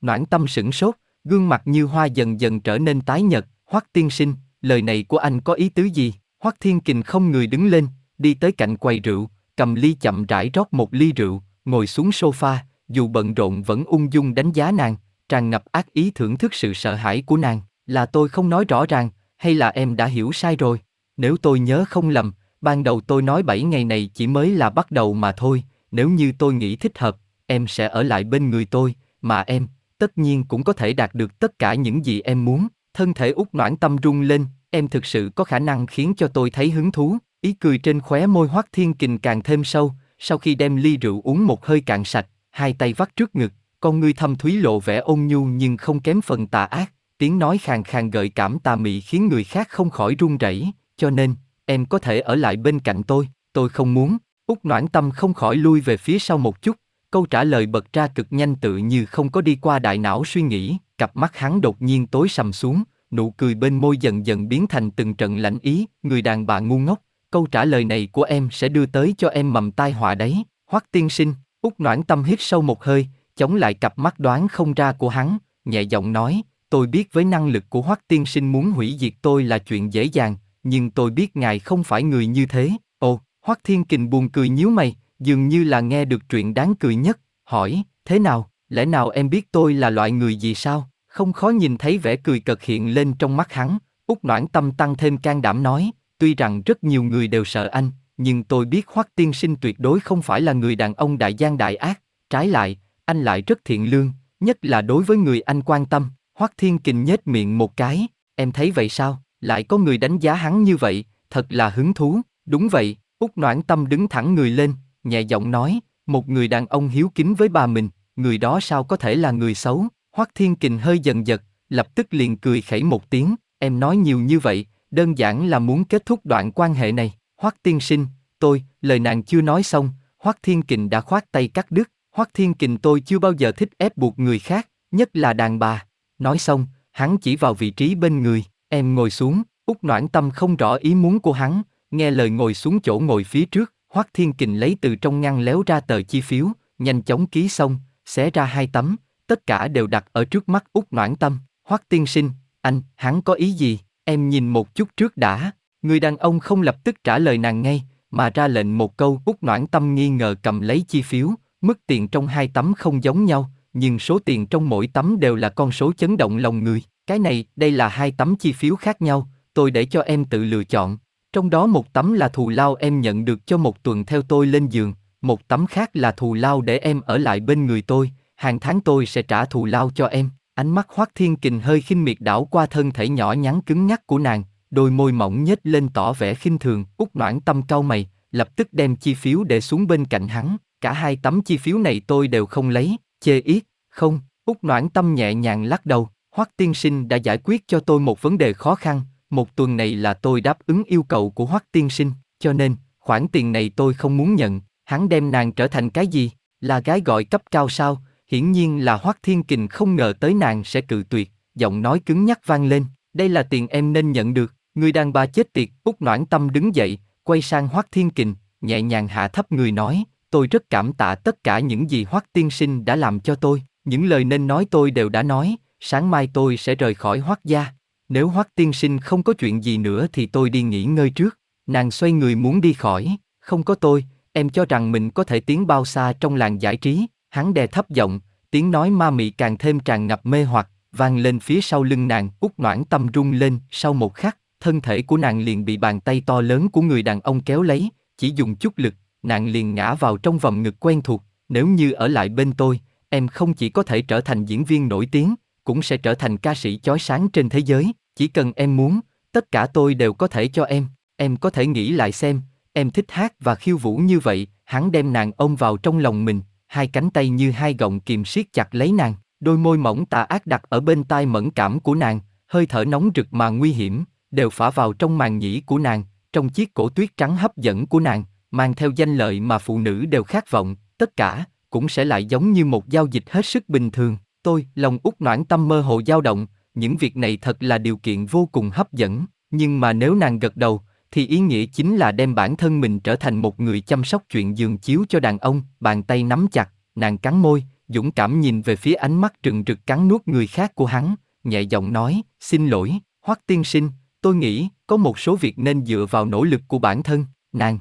Noãn tâm sửng sốt, gương mặt như hoa dần dần trở nên tái nhợt, Hoắc tiên sinh, lời này của anh có ý tứ gì? Hoắc Thiên Kình không người đứng lên, đi tới cạnh quầy rượu, cầm ly chậm rãi rót một ly rượu, ngồi xuống sofa, dù bận rộn vẫn ung dung đánh giá nàng, tràn ngập ác ý thưởng thức sự sợ hãi của nàng, là tôi không nói rõ ràng, hay là em đã hiểu sai rồi? Nếu tôi nhớ không lầm, ban đầu tôi nói 7 ngày này chỉ mới là bắt đầu mà thôi, nếu như tôi nghĩ thích hợp, em sẽ ở lại bên người tôi, mà em, tất nhiên cũng có thể đạt được tất cả những gì em muốn. Thân thể út noãn tâm rung lên, em thực sự có khả năng khiến cho tôi thấy hứng thú. Ý cười trên khóe môi Hoắc Thiên Kình càng thêm sâu, sau khi đem ly rượu uống một hơi cạn sạch, hai tay vắt trước ngực, con ngươi thâm thúy lộ vẻ ôn nhu nhưng không kém phần tà ác, tiếng nói khàn khàn gợi cảm tà mị khiến người khác không khỏi run rẩy, cho nên, em có thể ở lại bên cạnh tôi, tôi không muốn. Út noãn tâm không khỏi lui về phía sau một chút, câu trả lời bật ra cực nhanh tự như không có đi qua đại não suy nghĩ, cặp mắt hắn đột nhiên tối sầm xuống, nụ cười bên môi dần dần biến thành từng trận lạnh ý, người đàn bà ngu ngốc, câu trả lời này của em sẽ đưa tới cho em mầm tai họa đấy. Hoắc tiên sinh, út noãn tâm hít sâu một hơi, chống lại cặp mắt đoán không ra của hắn, nhẹ giọng nói, tôi biết với năng lực của Hoắc tiên sinh muốn hủy diệt tôi là chuyện dễ dàng, nhưng tôi biết ngài không phải người như thế. Ồ, Hoắc thiên kình buồn cười nhíu mày, dường như là nghe được chuyện đáng cười nhất, hỏi, thế nào, lẽ nào em biết tôi là loại người gì sao? Không khó nhìn thấy vẻ cười cợt hiện lên trong mắt hắn, Úc noãn tâm tăng thêm can đảm nói, tuy rằng rất nhiều người đều sợ anh, nhưng tôi biết Hoắc tiên sinh tuyệt đối không phải là người đàn ông đại gian đại ác, trái lại, anh lại rất thiện lương, nhất là đối với người anh quan tâm. Hoắc Thiên Kình nhếch miệng một cái, em thấy vậy sao? Lại có người đánh giá hắn như vậy, thật là hứng thú. Đúng vậy, Úc Noãn Tâm đứng thẳng người lên, nhẹ giọng nói, một người đàn ông hiếu kính với bà mình, người đó sao có thể là người xấu? Hoắc Thiên Kình hơi dần dật, lập tức liền cười khẩy một tiếng, em nói nhiều như vậy, đơn giản là muốn kết thúc đoạn quan hệ này. Hoắc tiên sinh, tôi, lời nàng chưa nói xong, Hoắc Thiên Kình đã khoát tay cắt đứt. Hoắc Thiên Kình tôi chưa bao giờ thích ép buộc người khác, nhất là đàn bà. Nói xong, hắn chỉ vào vị trí bên người, em ngồi xuống, út noãn tâm không rõ ý muốn của hắn, nghe lời ngồi xuống chỗ ngồi phía trước, Hoắc Thiên Kình lấy từ trong ngăn léo ra tờ chi phiếu, nhanh chóng ký xong, xé ra hai tấm, tất cả đều đặt ở trước mắt Úc noãn tâm. Hoắc tiên sinh, anh, hắn có ý gì? Em nhìn một chút trước đã. Người đàn ông không lập tức trả lời nàng ngay, mà ra lệnh một câu Úc noãn tâm nghi ngờ cầm lấy chi phiếu, mức tiền trong hai tấm không giống nhau, nhưng số tiền trong mỗi tấm đều là con số chấn động lòng người. Cái này, đây là hai tấm chi phiếu khác nhau, tôi để cho em tự lựa chọn. Trong đó một tấm là thù lao em nhận được cho một tuần theo tôi lên giường, một tấm khác là thù lao để em ở lại bên người tôi, hàng tháng tôi sẽ trả thù lao cho em. Ánh mắt Hoắc Thiên Kình hơi khinh miệt đảo qua thân thể nhỏ nhắn cứng nhắc của nàng, đôi môi mỏng nhếch lên tỏ vẻ khinh thường, út noãn tâm cau mày, lập tức đem chi phiếu để xuống bên cạnh hắn, cả hai tấm chi phiếu này tôi đều không lấy, chê ít, không, út noãn tâm nhẹ nhàng lắc đầu, Hoắc tiên sinh đã giải quyết cho tôi một vấn đề khó khăn, một tuần này là tôi đáp ứng yêu cầu của Hoắc tiên sinh, cho nên, khoản tiền này tôi không muốn nhận, hắn đem nàng trở thành cái gì, là gái gọi cấp cao sao, hiển nhiên là Hoắc Thiên Kình không ngờ tới nàng sẽ cự tuyệt, giọng nói cứng nhắc vang lên, đây là tiền em nên nhận được, người đàn bà chết tiệt, út noãn tâm đứng dậy, quay sang Hoắc Thiên Kình, nhẹ nhàng hạ thấp người nói, tôi rất cảm tạ tất cả những gì Hoắc tiên sinh đã làm cho tôi, những lời nên nói tôi đều đã nói, sáng mai tôi sẽ rời khỏi Hoắc gia. Nếu Hoắc tiên sinh không có chuyện gì nữa thì tôi đi nghỉ ngơi trước. Nàng xoay người muốn đi khỏi, không có tôi, em cho rằng mình có thể tiến bao xa trong làng giải trí, hắn đè thấp giọng, tiếng nói ma mị càng thêm tràn ngập mê hoặc, vang lên phía sau lưng nàng, út noãn tâm rung lên, sau một khắc, thân thể của nàng liền bị bàn tay to lớn của người đàn ông kéo lấy, chỉ dùng chút lực, nàng liền ngã vào trong vòng ngực quen thuộc, nếu như ở lại bên tôi, em không chỉ có thể trở thành diễn viên nổi tiếng, cũng sẽ trở thành ca sĩ chói sáng trên thế giới, chỉ cần em muốn, tất cả tôi đều có thể cho em, em có thể nghĩ lại xem, em thích hát và khiêu vũ như vậy, hắn đem nàng ôm vào trong lòng mình, hai cánh tay như hai gọng kìm siết chặt lấy nàng, đôi môi mỏng tà ác đặt ở bên tai mẫn cảm của nàng, hơi thở nóng rực mà nguy hiểm, đều phả vào trong màn nhĩ của nàng, trong chiếc cổ tuyết trắng hấp dẫn của nàng, mang theo danh lợi mà phụ nữ đều khát vọng, tất cả cũng sẽ lại giống như một giao dịch hết sức bình thường. Tôi, lòng út noãn tâm mơ hồ dao động, những việc này thật là điều kiện vô cùng hấp dẫn, nhưng mà nếu nàng gật đầu, thì ý nghĩa chính là đem bản thân mình trở thành một người chăm sóc chuyện giường chiếu cho đàn ông, bàn tay nắm chặt, nàng cắn môi, dũng cảm nhìn về phía ánh mắt trừng rực cắn nuốt người khác của hắn, nhẹ giọng nói, xin lỗi, hoắc tiên sinh, tôi nghĩ, có một số việc nên dựa vào nỗ lực của bản thân, nàng.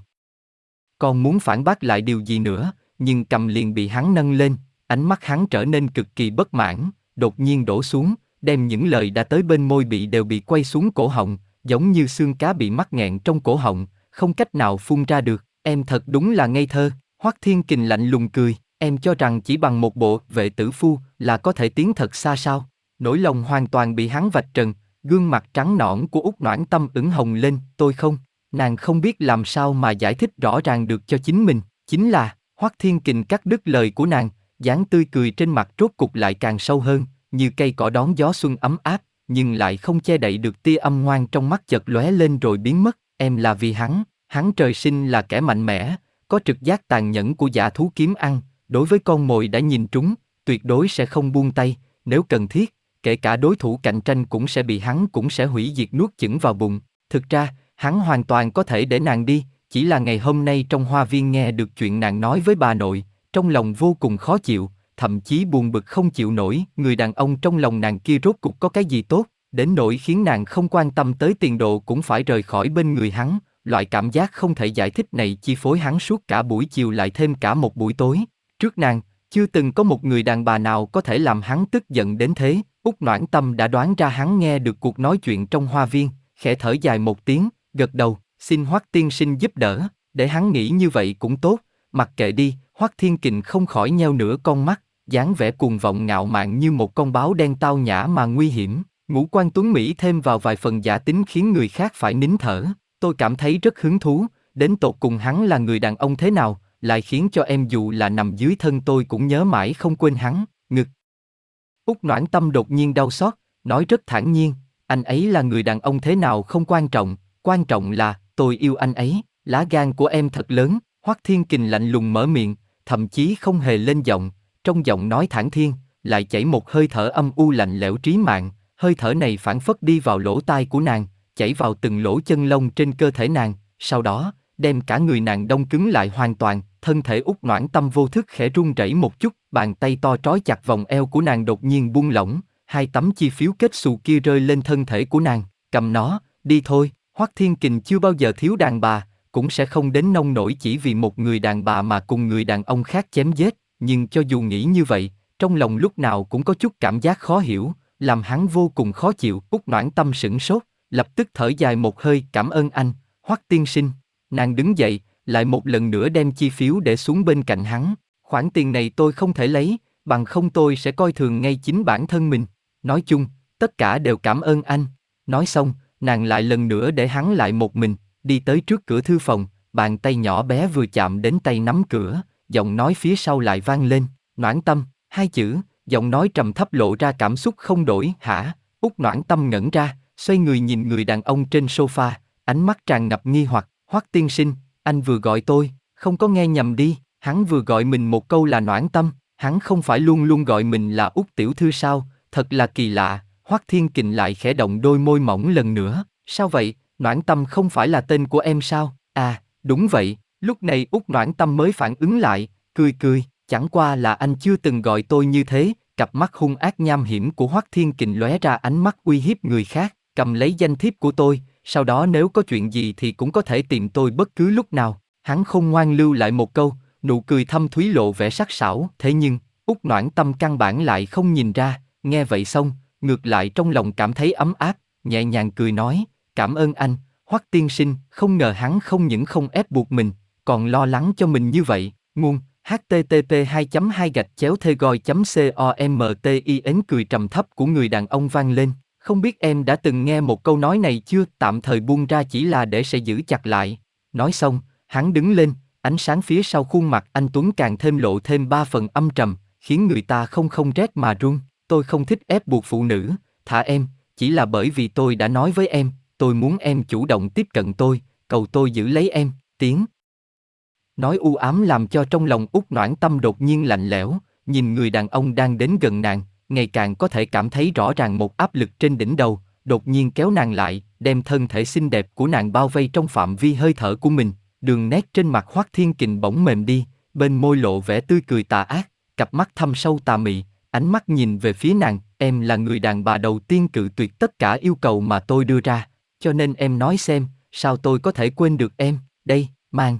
Còn muốn phản bác lại điều gì nữa, nhưng cầm liền bị hắn nâng lên, ánh mắt hắn trở nên cực kỳ bất mãn, đột nhiên đổ xuống, đem những lời đã tới bên môi bị đều bị quay xuống cổ họng, giống như xương cá bị mắc nghẹn trong cổ họng, không cách nào phun ra được, em thật đúng là ngây thơ, Hoắc Thiên Kình lạnh lùng cười, em cho rằng chỉ bằng một bộ vệ tử phu là có thể tiến thật xa sao? Nỗi lòng hoàn toàn bị hắn vạch trần, gương mặt trắng nõn của Úc noãn tâm ửng hồng lên, tôi không, nàng không biết làm sao mà giải thích rõ ràng được cho chính mình, chính là, Hoắc Thiên Kình cắt đứt lời của nàng, dáng tươi cười trên mặt rốt cục lại càng sâu hơn, như cây cỏ đón gió xuân ấm áp, nhưng lại không che đậy được tia âm ngoan trong mắt chợt lóe lên rồi biến mất. Em là vì hắn, hắn trời sinh là kẻ mạnh mẽ, có trực giác tàn nhẫn của giả thú kiếm ăn, đối với con mồi đã nhìn trúng, tuyệt đối sẽ không buông tay, nếu cần thiết, kể cả đối thủ cạnh tranh cũng sẽ bị hắn cũng sẽ hủy diệt nuốt chửng vào bụng. Thực ra, hắn hoàn toàn có thể để nàng đi, chỉ là ngày hôm nay trong hoa viên nghe được chuyện nàng nói với bà nội, trong lòng vô cùng khó chịu, thậm chí buồn bực không chịu nổi, người đàn ông trong lòng nàng kia rốt cục có cái gì tốt, đến nỗi khiến nàng không quan tâm tới tiền độ cũng phải rời khỏi bên người hắn, loại cảm giác không thể giải thích này chi phối hắn suốt cả buổi chiều lại thêm cả một buổi tối. Trước nàng, chưa từng có một người đàn bà nào có thể làm hắn tức giận đến thế, Úc Noãn Tâm đã đoán ra hắn nghe được cuộc nói chuyện trong hoa viên, khẽ thở dài một tiếng, gật đầu, xin Hoắc tiên sinh giúp đỡ, để hắn nghĩ như vậy cũng tốt, mặc kệ đi, Hoắc Thiên Kình không khỏi nheo nửa con mắt, dáng vẻ cuồng vọng ngạo mạn như một con báo đen tao nhã mà nguy hiểm, ngũ quan tuấn Mỹ thêm vào vài phần giả tính khiến người khác phải nín thở, tôi cảm thấy rất hứng thú, đến tột cùng hắn là người đàn ông thế nào, lại khiến cho em dù là nằm dưới thân tôi cũng nhớ mãi không quên hắn, ngực. Úc noãn tâm đột nhiên đau xót, nói rất thản nhiên, anh ấy là người đàn ông thế nào không quan trọng, quan trọng là, tôi yêu anh ấy, lá gan của em thật lớn, Hoắc Thiên Kình lạnh lùng mở miệng, thậm chí không hề lên giọng, trong giọng nói thản thiên, lại chảy một hơi thở âm u lạnh lẽo trí mạng, hơi thở này phản phất đi vào lỗ tai của nàng, chảy vào từng lỗ chân lông trên cơ thể nàng, sau đó, đem cả người nàng đông cứng lại hoàn toàn, thân thể út noãn tâm vô thức khẽ run rẩy một chút, bàn tay to trói chặt vòng eo của nàng đột nhiên buông lỏng, hai tấm chi phiếu kết xù kia rơi lên thân thể của nàng, cầm nó, đi thôi, Hoắc Thiên Kình chưa bao giờ thiếu đàn bà, cũng sẽ không đến nông nổi chỉ vì một người đàn bà mà cùng người đàn ông khác chém giết, nhưng cho dù nghĩ như vậy, trong lòng lúc nào cũng có chút cảm giác khó hiểu, làm hắn vô cùng khó chịu. Úc Noãn Tâm sửng sốt, lập tức thở dài một hơi cảm ơn anh, Hoắc tiên sinh. Nàng đứng dậy, lại một lần nữa đem chi phiếu để xuống bên cạnh hắn. Khoản tiền này tôi không thể lấy, bằng không tôi sẽ coi thường ngay chính bản thân mình. Nói chung, tất cả đều cảm ơn anh. Nói xong, nàng lại lần nữa để hắn lại một mình, đi tới trước cửa thư phòng, bàn tay nhỏ bé vừa chạm đến tay nắm cửa, giọng nói phía sau lại vang lên, noãn tâm, hai chữ, giọng nói trầm thấp lộ ra cảm xúc không đổi, hả? Út noãn tâm ngẩn ra, xoay người nhìn người đàn ông trên sofa, ánh mắt tràn ngập nghi hoặc, hoắc tiên sinh, anh vừa gọi tôi, không có nghe nhầm đi, hắn vừa gọi mình một câu là noãn tâm, hắn không phải luôn luôn gọi mình là út tiểu thư sao, thật là kỳ lạ, Hoắc Thiên Kình lại khẽ động đôi môi mỏng lần nữa, sao vậy, Noãn Tâm không phải là tên của em sao? À, đúng vậy, lúc này út Noãn Tâm mới phản ứng lại, cười cười, chẳng qua là anh chưa từng gọi tôi như thế, cặp mắt hung ác nham hiểm của Hoắc Thiên Kình lóe ra ánh mắt uy hiếp người khác, cầm lấy danh thiếp của tôi, sau đó nếu có chuyện gì thì cũng có thể tìm tôi bất cứ lúc nào. Hắn không ngoan lưu lại một câu, nụ cười thâm thúy lộ vẻ sắc sảo, thế nhưng, út Noãn Tâm căn bản lại không nhìn ra, nghe vậy xong, ngược lại trong lòng cảm thấy ấm áp, nhẹ nhàng cười nói, cảm ơn anh, Hoắc tiên sinh, không ngờ hắn không những không ép buộc mình, còn lo lắng cho mình như vậy, nguồn, http 2 2 gạch chéo thê comti comtin cười trầm thấp của người đàn ông vang lên. Không biết em đã từng nghe một câu nói này chưa? Tạm thời buông ra chỉ là để sẽ giữ chặt lại. Nói xong hắn đứng lên ánh sáng phía sau khuôn mặt anh tuấn càng thêm lộ thêm ba phần âm trầm khiến người ta không không rét mà run. Tôi không thích ép buộc phụ nữ thả em chỉ là bởi vì tôi đã nói với em tôi muốn em chủ động tiếp cận tôi cầu tôi giữ lấy em. Tiếng Nói u ám làm cho trong lòng út noãn tâm đột nhiên lạnh lẽo, nhìn người đàn ông đang đến gần nàng, ngày càng có thể cảm thấy rõ ràng một áp lực trên đỉnh đầu, đột nhiên kéo nàng lại, đem thân thể xinh đẹp của nàng bao vây trong phạm vi hơi thở của mình, đường nét trên mặt Hoắc Thiên Kình bỗng mềm đi, bên môi lộ vẻ tươi cười tà ác, cặp mắt thâm sâu tà mị, ánh mắt nhìn về phía nàng, em là người đàn bà đầu tiên cự tuyệt tất cả yêu cầu mà tôi đưa ra, cho nên em nói xem, sao tôi có thể quên được em, đây, mang.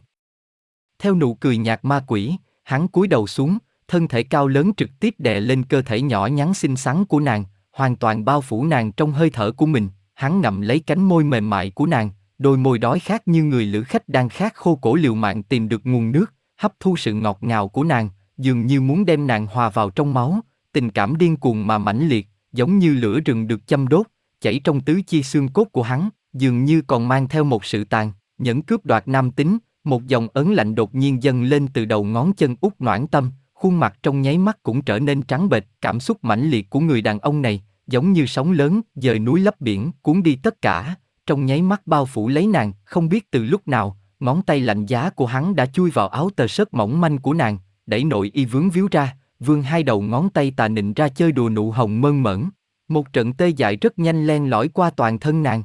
Theo nụ cười nhạt ma quỷ, hắn cúi đầu xuống, thân thể cao lớn trực tiếp đè lên cơ thể nhỏ nhắn xinh xắn của nàng, hoàn toàn bao phủ nàng trong hơi thở của mình. Hắn ngậm lấy cánh môi mềm mại của nàng, đôi môi đói khát như người lữ khách đang khát khô cổ liều mạng tìm được nguồn nước, hấp thu sự ngọt ngào của nàng, dường như muốn đem nàng hòa vào trong máu, tình cảm điên cuồng mà mãnh liệt, giống như lửa rừng được châm đốt, chảy trong tứ chi xương cốt của hắn, dường như còn mang theo một sự tàn, nhẫn cướp đoạt nam tính, một dòng ấn lạnh đột nhiên dâng lên từ đầu ngón chân út noãn tâm, khuôn mặt trong nháy mắt cũng trở nên trắng bệch, cảm xúc mãnh liệt của người đàn ông này, giống như sóng lớn, dời núi lấp biển, cuốn đi tất cả, trong nháy mắt bao phủ lấy nàng, không biết từ lúc nào, ngón tay lạnh giá của hắn đã chui vào áo tờ sớt mỏng manh của nàng, đẩy nội y vướng víu ra, vương hai đầu ngón tay tà nịnh ra chơi đùa nụ hồng mơn mởn. Một trận tê dại rất nhanh len lỏi qua toàn thân nàng.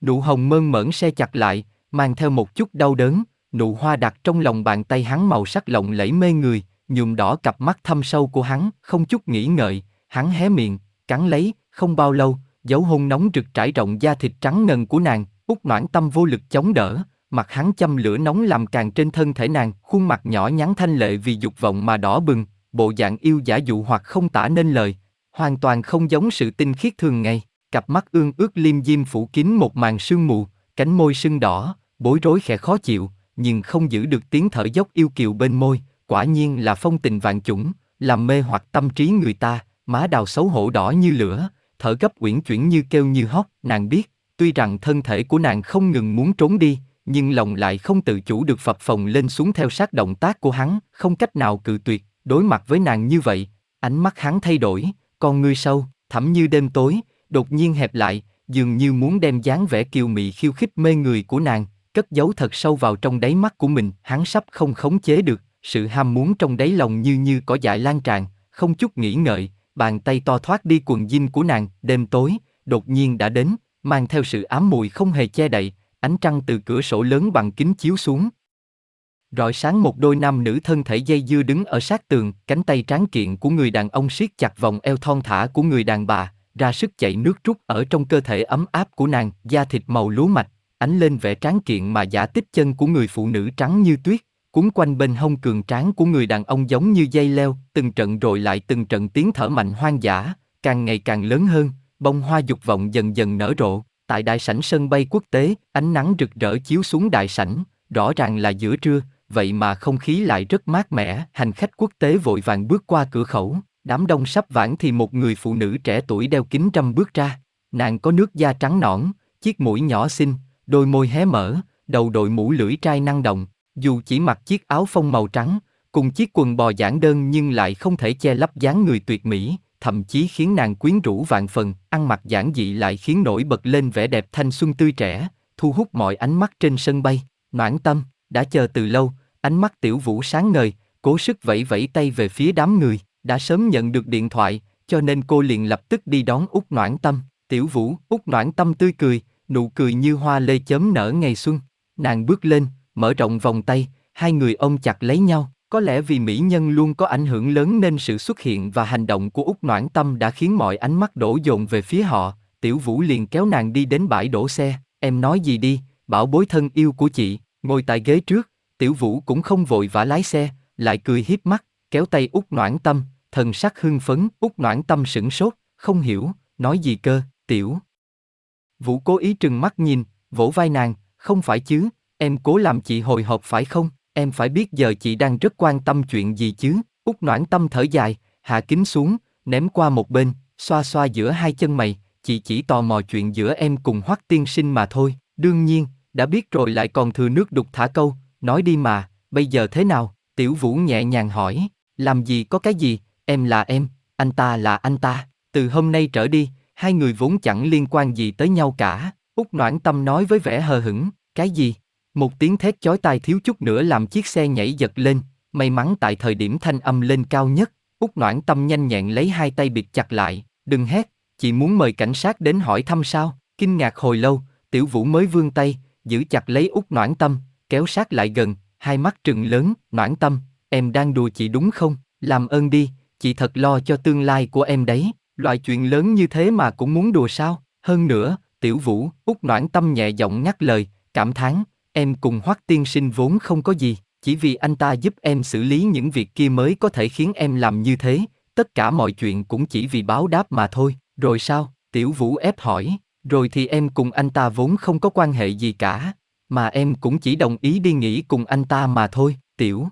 Nụ hồng mơn mởn xe chặt lại, mang theo một chút đau đớn, nụ hoa đặt trong lòng bàn tay hắn màu sắc lộng lẫy mê người, nhuộm đỏ cặp mắt thâm sâu của hắn, không chút nghĩ ngợi, hắn hé miệng, cắn lấy, không bao lâu, dấu hôn nóng rực trải rộng da thịt trắng ngần của nàng, út noãn tâm vô lực chống đỡ, mặt hắn châm lửa nóng làm càng trên thân thể nàng, khuôn mặt nhỏ nhắn thanh lệ vì dục vọng mà đỏ bừng, bộ dạng yêu giả dụ hoặc không tả nên lời, hoàn toàn không giống sự tinh khiết thường ngày, cặp mắt ương ước liêm diêm phủ kín một màn sương mù, cánh môi sưng đỏ, bối rối khẽ khó chịu, nhưng không giữ được tiếng thở dốc yêu kiều bên môi, quả nhiên là phong tình vạn chủng, làm mê hoặc tâm trí người ta, má đào xấu hổ đỏ như lửa, thở gấp uyển chuyển như kêu như hót, nàng biết, tuy rằng thân thể của nàng không ngừng muốn trốn đi, nhưng lòng lại không tự chủ được phập phồng lên xuống theo sát động tác của hắn, không cách nào cự tuyệt, đối mặt với nàng như vậy, ánh mắt hắn thay đổi, con ngươi sâu, thẳm như đêm tối, đột nhiên hẹp lại, dường như muốn đem dáng vẻ kiều mị khiêu khích mê người của nàng, cất giấu thật sâu vào trong đáy mắt của mình, hắn sắp không khống chế được, sự ham muốn trong đáy lòng như như có dại lan tràn, không chút nghĩ ngợi, bàn tay to thoát đi quần jean của nàng, đêm tối, đột nhiên đã đến, mang theo sự ám mùi không hề che đậy, ánh trăng từ cửa sổ lớn bằng kính chiếu xuống. Rọi sáng một đôi nam nữ thân thể dây dưa đứng ở sát tường, cánh tay tráng kiện của người đàn ông siết chặt vòng eo thon thả của người đàn bà, ra sức chạy nước rút ở trong cơ thể ấm áp của nàng, da thịt màu lúa mạch, ánh lên vẻ tráng kiện mà giả tích chân của người phụ nữ trắng như tuyết, cuốn quanh bên hông cường tráng của người đàn ông giống như dây leo, từng trận rồi lại từng trận tiếng thở mạnh hoang dã, càng ngày càng lớn hơn, bông hoa dục vọng dần dần nở rộ. Tại đại sảnh sân bay quốc tế, ánh nắng rực rỡ chiếu xuống đại sảnh, rõ ràng là giữa trưa, vậy mà không khí lại rất mát mẻ. Hành khách quốc tế vội vàng bước qua cửa khẩu, đám đông sắp vãn thì một người phụ nữ trẻ tuổi đeo kính trăm bước ra. Nàng có nước da trắng nõn, chiếc mũi nhỏ xinh, đôi môi hé mở, đầu đội mũ lưỡi trai năng động, dù chỉ mặc chiếc áo phông màu trắng, cùng chiếc quần bò giản đơn nhưng lại không thể che lấp dáng người tuyệt mỹ, thậm chí khiến nàng quyến rũ vạn phần, ăn mặc giản dị lại khiến nổi bật lên vẻ đẹp thanh xuân tươi trẻ, thu hút mọi ánh mắt trên sân bay. Noãn tâm, đã chờ từ lâu, ánh mắt tiểu vũ sáng ngời, cố sức vẫy vẫy tay về phía đám người, đã sớm nhận được điện thoại, cho nên cô liền lập tức đi đón út noãn tâm. Tiểu Vũ, út noãn tâm tươi cười, nụ cười như hoa lê chớm nở ngày xuân. Nàng bước lên, mở rộng vòng tay, hai người ôm chặt lấy nhau. Có lẽ vì mỹ nhân luôn có ảnh hưởng lớn nên sự xuất hiện và hành động của út noãn tâm đã khiến mọi ánh mắt đổ dồn về phía họ. Tiểu Vũ liền kéo nàng đi đến bãi đổ xe. Em nói gì đi, bảo bối thân yêu của chị, ngồi tại ghế trước. Tiểu Vũ cũng không vội vã lái xe, lại cười hiếp mắt, kéo tay út noãn tâm, thần sắc hưng phấn, út noãn tâm sửng sốt, không hiểu, nói gì cơ, tiểu. Vũ cố ý trừng mắt nhìn, vỗ vai nàng, không phải chứ, em cố làm chị hồi hộp phải không, em phải biết giờ chị đang rất quan tâm chuyện gì chứ, út noãn tâm thở dài, hạ kính xuống, ném qua một bên, xoa xoa giữa hai chân mày, chị chỉ tò mò chuyện giữa em cùng hoắc tiên sinh mà thôi, đương nhiên, đã biết rồi lại còn thừa nước đục thả câu, nói đi mà, bây giờ thế nào, tiểu vũ nhẹ nhàng hỏi, làm gì có cái gì, em là em, anh ta là anh ta, từ hôm nay trở đi, hai người vốn chẳng liên quan gì tới nhau cả, út noãn tâm nói với vẻ hờ hững, cái gì? Một tiếng thét chói tai thiếu chút nữa làm chiếc xe nhảy giật lên, may mắn tại thời điểm thanh âm lên cao nhất, út noãn tâm nhanh nhẹn lấy hai tay bịt chặt lại, đừng hét, chị muốn mời cảnh sát đến hỏi thăm sao, kinh ngạc hồi lâu, tiểu vũ mới vươn tay, giữ chặt lấy út noãn tâm, kéo sát lại gần, hai mắt trừng lớn, noãn tâm, em đang đùa chị đúng không, làm ơn đi, chị thật lo cho tương lai của em đấy, loại chuyện lớn như thế mà cũng muốn đùa sao, hơn nữa, tiểu vũ, út noãn tâm nhẹ giọng nhắc lời, cảm thán, em cùng hoắc tiên sinh vốn không có gì, chỉ vì anh ta giúp em xử lý những việc kia mới có thể khiến em làm như thế, tất cả mọi chuyện cũng chỉ vì báo đáp mà thôi, rồi sao, tiểu vũ ép hỏi, rồi thì em cùng anh ta vốn không có quan hệ gì cả, mà em cũng chỉ đồng ý đi nghỉ cùng anh ta mà thôi, tiểu.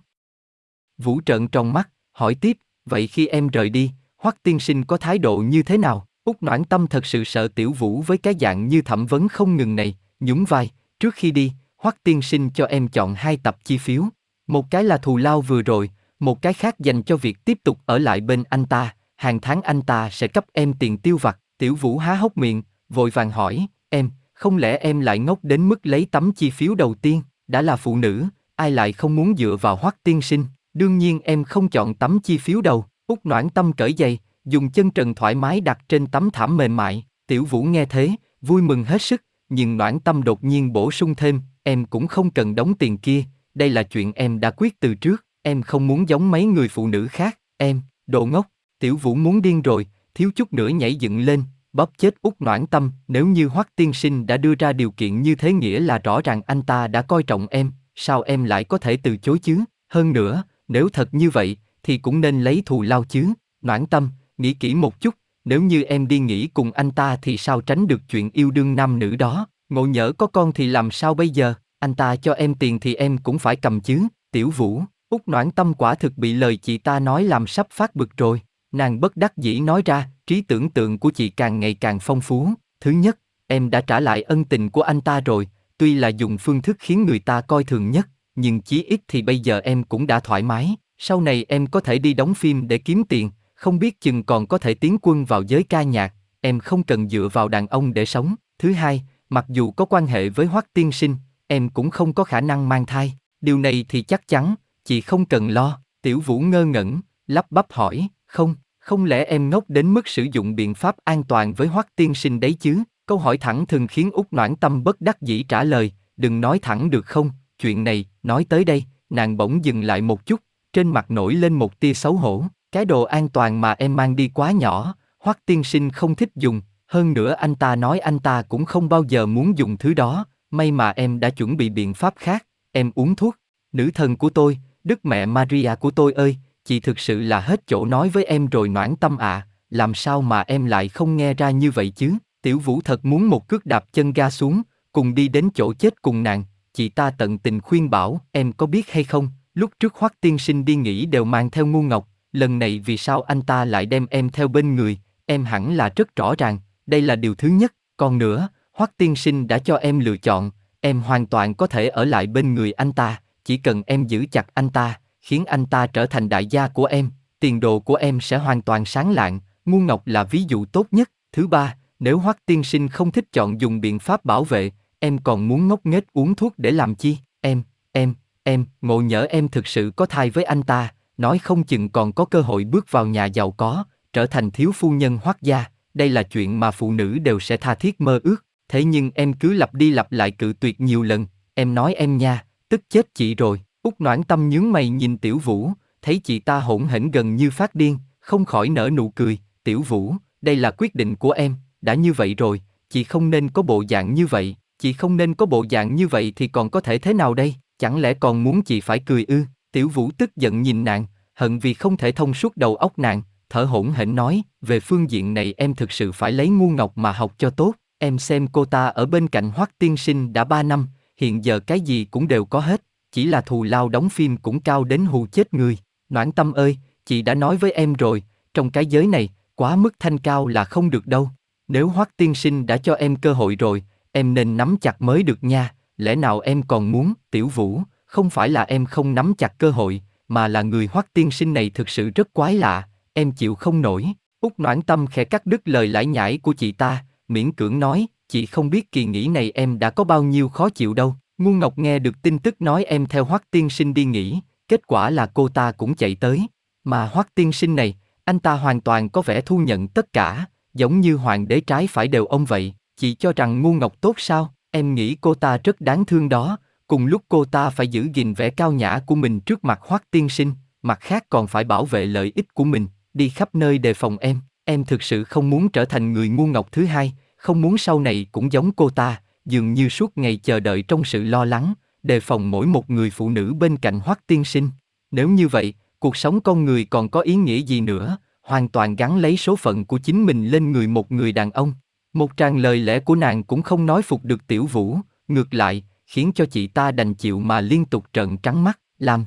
Vũ trợn trong mắt, hỏi tiếp, vậy khi em rời đi, Hoắc tiên sinh có thái độ như thế nào? Úc Noãn Tâm thật sự sợ Tiểu Vũ với cái dạng như thẩm vấn không ngừng này, nhún vai, trước khi đi, Hoắc tiên sinh cho em chọn hai tập chi phiếu, một cái là thù lao vừa rồi, một cái khác dành cho việc tiếp tục ở lại bên anh ta, hàng tháng anh ta sẽ cấp em tiền tiêu vặt. Tiểu Vũ há hốc miệng, vội vàng hỏi, em, không lẽ em lại ngốc đến mức lấy tấm chi phiếu đầu tiên, đã là phụ nữ, ai lại không muốn dựa vào Hoắc tiên sinh, đương nhiên em không chọn tấm chi phiếu đầu. Úc noãn tâm cởi giày, dùng chân trần thoải mái đặt trên tấm thảm mềm mại, tiểu vũ nghe thế, vui mừng hết sức, nhưng noãn tâm đột nhiên bổ sung thêm, em cũng không cần đóng tiền kia, đây là chuyện em đã quyết từ trước, em không muốn giống mấy người phụ nữ khác, em, đồ ngốc, tiểu vũ muốn điên rồi, thiếu chút nữa nhảy dựng lên, bóp chết út noãn tâm, nếu như hoắc tiên sinh đã đưa ra điều kiện như thế nghĩa là rõ ràng anh ta đã coi trọng em, sao em lại có thể từ chối chứ, hơn nữa, nếu thật như vậy, thì cũng nên lấy thù lao chứ, noãn tâm, nghĩ kỹ một chút, nếu như em đi nghỉ cùng anh ta thì sao tránh được chuyện yêu đương nam nữ đó, ngộ nhỡ có con thì làm sao bây giờ, anh ta cho em tiền thì em cũng phải cầm chứ, tiểu vũ, út noãn tâm quả thực bị lời chị ta nói làm sắp phát bực rồi, nàng bất đắc dĩ nói ra, trí tưởng tượng của chị càng ngày càng phong phú, thứ nhất, em đã trả lại ân tình của anh ta rồi, tuy là dùng phương thức khiến người ta coi thường nhất, nhưng chí ít thì bây giờ em cũng đã thoải mái, sau này em có thể đi đóng phim để kiếm tiền, không biết chừng còn có thể tiến quân vào giới ca nhạc, em không cần dựa vào đàn ông để sống. Thứ hai, mặc dù có quan hệ với Hoắc tiên sinh, em cũng không có khả năng mang thai. Điều này thì chắc chắn, chị không cần lo. Tiểu Vũ ngơ ngẩn, lắp bắp hỏi, không, không lẽ em ngốc đến mức sử dụng biện pháp an toàn với Hoắc tiên sinh đấy chứ? Câu hỏi thẳng thường khiến út Noãn Tâm bất đắc dĩ trả lời, đừng nói thẳng được không? Chuyện này, nói tới đây, nàng bỗng dừng lại một chút, trên mặt nổi lên một tia xấu hổ. Cái đồ an toàn mà em mang đi quá nhỏ, Hoắc tiên sinh không thích dùng, hơn nữa anh ta nói anh ta cũng không bao giờ muốn dùng thứ đó, may mà em đã chuẩn bị biện pháp khác, em uống thuốc. Nữ thần của tôi, Đức mẹ Maria của tôi ơi, chị thực sự là hết chỗ nói với em rồi noãn tâm ạ, à, làm sao mà em lại không nghe ra như vậy chứ? Tiểu Vũ thật muốn một cước đạp chân ga xuống, cùng đi đến chỗ chết cùng nàng, chị ta tận tình khuyên bảo, em có biết hay không, Lúc trước Hoắc tiên sinh đi nghỉ đều mang theo ngu ngọc, lần này vì sao anh ta lại đem em theo bên người, em hẳn là rất rõ ràng, đây là điều thứ nhất, còn nữa, Hoắc tiên sinh đã cho em lựa chọn, em hoàn toàn có thể ở lại bên người anh ta, chỉ cần em giữ chặt anh ta, khiến anh ta trở thành đại gia của em, tiền đồ của em sẽ hoàn toàn sáng lạng, ngu ngọc là ví dụ tốt nhất. Thứ ba, nếu Hoắc tiên sinh không thích chọn dùng biện pháp bảo vệ, em còn muốn ngốc nghếch uống thuốc để làm chi? Em, em, Em, ngộ nhỡ em thực sự có thai với anh ta, nói không chừng còn có cơ hội bước vào nhà giàu có, trở thành thiếu phu nhân hoác gia, đây là chuyện mà phụ nữ đều sẽ tha thiết mơ ước, thế nhưng em cứ lặp đi lặp lại cự tuyệt nhiều lần, em nói em nha, tức chết chị rồi. Út noãn tâm nhướng mày nhìn tiểu vũ, thấy chị ta hỗn hển gần như phát điên, không khỏi nở nụ cười, tiểu vũ, đây là quyết định của em, đã như vậy rồi, chị không nên có bộ dạng như vậy, chị không nên có bộ dạng như vậy thì còn có thể thế nào đây, chẳng lẽ còn muốn chị phải cười ư, tiểu vũ tức giận nhìn nàng, hận vì không thể thông suốt đầu óc nàng, thở hổn hển nói, về phương diện này em thực sự phải lấy ngu ngọc mà học cho tốt, em xem cô ta ở bên cạnh hoắc tiên sinh đã ba năm, hiện giờ cái gì cũng đều có hết, chỉ là thù lao đóng phim cũng cao đến hù chết người. Noãn tâm ơi, chị đã nói với em rồi, trong cái giới này, quá mức thanh cao là không được đâu. Nếu Hoắc tiên sinh đã cho em cơ hội rồi, em nên nắm chặt mới được nha, lẽ nào em còn muốn, tiểu vũ, không phải là em không nắm chặt cơ hội, mà là người Hoắc tiên sinh này thực sự rất quái lạ, em chịu không nổi. Út noãn tâm khẽ cắt đứt lời lải nhải của chị ta, miễn cưỡng nói, chị không biết kỳ nghỉ này em đã có bao nhiêu khó chịu đâu. Ngu Ngọc nghe được tin tức nói em theo Hoắc tiên sinh đi nghỉ, kết quả là cô ta cũng chạy tới. Mà Hoắc tiên sinh này, anh ta hoàn toàn có vẻ thu nhận tất cả, giống như hoàng đế trái phải đều ông vậy. Chị cho rằng ngu ngọc tốt sao? Em nghĩ cô ta rất đáng thương đó. Cùng lúc cô ta phải giữ gìn vẻ cao nhã của mình trước mặt Hoắc tiên sinh, mặt khác còn phải bảo vệ lợi ích của mình, đi khắp nơi đề phòng em. Em thực sự không muốn trở thành người ngu ngọc thứ hai, không muốn sau này cũng giống cô ta, dường như suốt ngày chờ đợi trong sự lo lắng, đề phòng mỗi một người phụ nữ bên cạnh Hoắc tiên sinh. Nếu như vậy, cuộc sống con người còn có ý nghĩa gì nữa, hoàn toàn gắn lấy số phận của chính mình lên người một người đàn ông. Một tràng lời lẽ của nàng cũng không nói phục được tiểu vũ, ngược lại, khiến cho chị ta đành chịu mà liên tục trợn trắng mắt, làm.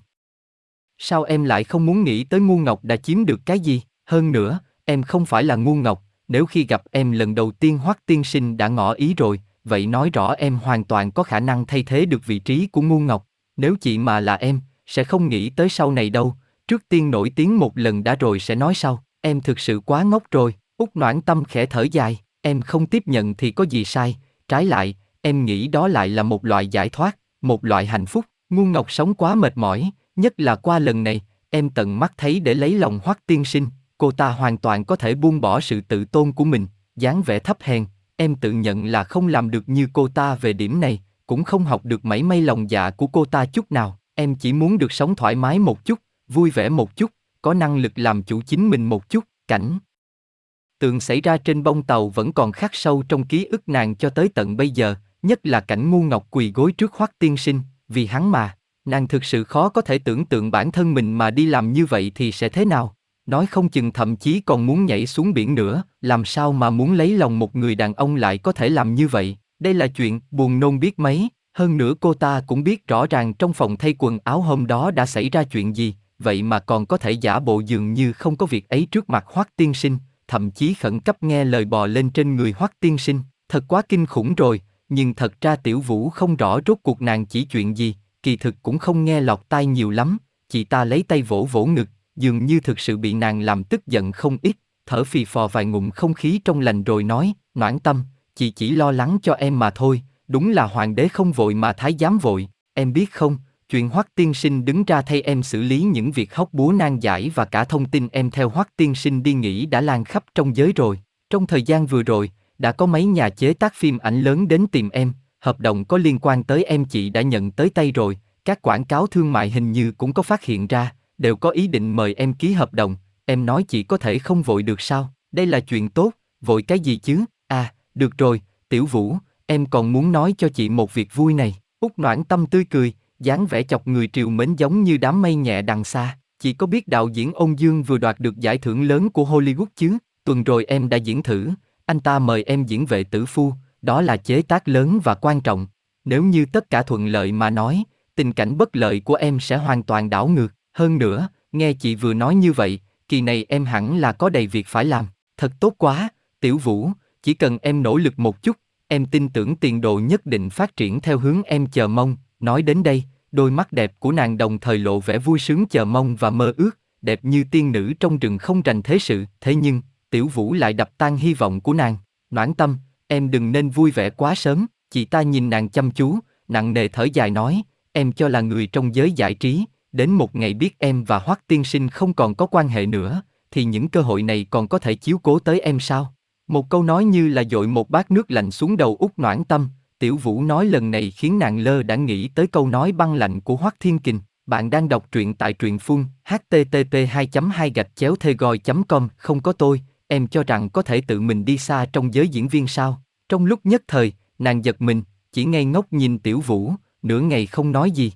Sao em lại không muốn nghĩ tới ngu ngọc đã chiếm được cái gì, hơn nữa, em không phải là ngu ngọc, nếu khi gặp em lần đầu tiên hoắc tiên sinh đã ngỏ ý rồi, vậy nói rõ em hoàn toàn có khả năng thay thế được vị trí của ngu ngọc. Nếu chị mà là em, sẽ không nghĩ tới sau này đâu, trước tiên nổi tiếng một lần đã rồi sẽ nói sau, em thực sự quá ngốc rồi, út noãn tâm khẽ thở dài, em không tiếp nhận thì có gì sai, trái lại, em nghĩ đó lại là một loại giải thoát, một loại hạnh phúc, ngu ngọc sống quá mệt mỏi, nhất là qua lần này, em tận mắt thấy để lấy lòng hoắc tiên sinh, cô ta hoàn toàn có thể buông bỏ sự tự tôn của mình, dáng vẻ thấp hèn, em tự nhận là không làm được như cô ta về điểm này, cũng không học được mảy may lòng dạ của cô ta chút nào, em chỉ muốn được sống thoải mái một chút, vui vẻ một chút, có năng lực làm chủ chính mình một chút, cảnh. Tường xảy ra trên bông tàu vẫn còn khắc sâu trong ký ức nàng cho tới tận bây giờ, nhất là cảnh ngu ngọc quỳ gối trước hoắc tiên sinh, vì hắn mà, nàng thực sự khó có thể tưởng tượng bản thân mình mà đi làm như vậy thì sẽ thế nào. Nói không chừng thậm chí còn muốn nhảy xuống biển nữa, làm sao mà muốn lấy lòng một người đàn ông lại có thể làm như vậy, đây là chuyện buồn nôn biết mấy, hơn nữa cô ta cũng biết rõ ràng trong phòng thay quần áo hôm đó đã xảy ra chuyện gì, vậy mà còn có thể giả bộ dường như không có việc ấy trước mặt Hoắc tiên sinh, thậm chí khẩn cấp nghe lời bò lên trên người Hoắc tiên sinh, thật quá kinh khủng rồi, nhưng thật ra tiểu vũ không rõ rốt cuộc nàng chỉ chuyện gì, kỳ thực cũng không nghe lọt tai nhiều lắm, chị ta lấy tay vỗ vỗ ngực, dường như thực sự bị nàng làm tức giận không ít, thở phì phò vài ngụm không khí trong lành rồi nói, noãn tâm, chị chỉ lo lắng cho em mà thôi, đúng là hoàng đế không vội mà thái giám vội, em biết không, chuyện Hoắc tiên sinh đứng ra thay em xử lý những việc hóc búa nan giải và cả thông tin em theo Hoắc tiên sinh đi nghỉ đã lan khắp trong giới rồi. Trong thời gian vừa rồi, đã có mấy nhà chế tác phim ảnh lớn đến tìm em, hợp đồng có liên quan tới em chị đã nhận tới tay rồi, các quảng cáo thương mại hình như cũng có phát hiện ra, đều có ý định mời em ký hợp đồng, em nói chị có thể không vội được sao, đây là chuyện tốt, vội cái gì chứ, à, được rồi, tiểu vũ, em còn muốn nói cho chị một việc vui này, út noãn tâm tươi cười, dáng vẻ chọc người triều mến giống như đám mây nhẹ đằng xa, chỉ có biết đạo diễn ôn dương vừa đoạt được giải thưởng lớn của Hollywood chứ, tuần rồi em đã diễn thử, anh ta mời em diễn vệ tử phu, đó là chế tác lớn và quan trọng, nếu như tất cả thuận lợi mà nói, tình cảnh bất lợi của em sẽ hoàn toàn đảo ngược. Hơn nữa, nghe chị vừa nói như vậy, kỳ này em hẳn là có đầy việc phải làm. Thật tốt quá, Tiểu Vũ, chỉ cần em nỗ lực một chút, em tin tưởng tiền đồ nhất định phát triển theo hướng em chờ mong. Nói đến đây, đôi mắt đẹp của nàng đồng thời lộ vẻ vui sướng chờ mong và mơ ước, đẹp như tiên nữ trong rừng không rành thế sự. Thế nhưng, Tiểu Vũ lại đập tan hy vọng của nàng. Noãn tâm, em đừng nên vui vẻ quá sớm. Chị ta nhìn nàng chăm chú, nặng nề thở dài nói, em cho là người trong giới giải trí, đến một ngày biết em và Hoắc tiên sinh không còn có quan hệ nữa, thì những cơ hội này còn có thể chiếu cố tới em sao? Một câu nói như là dội một bát nước lạnh xuống đầu út noãn tâm, Tiểu Vũ nói lần này khiến nàng lơ đã nghĩ tới câu nói băng lạnh của Hoắc Thiên Kình. Bạn đang đọc truyện tại truyện phun http 2 2 gạch chéo thê gòi com không có tôi, em cho rằng có thể tự mình đi xa trong giới diễn viên sao? Trong lúc nhất thời, nàng giật mình, chỉ ngây ngốc nhìn Tiểu Vũ, nửa ngày không nói gì.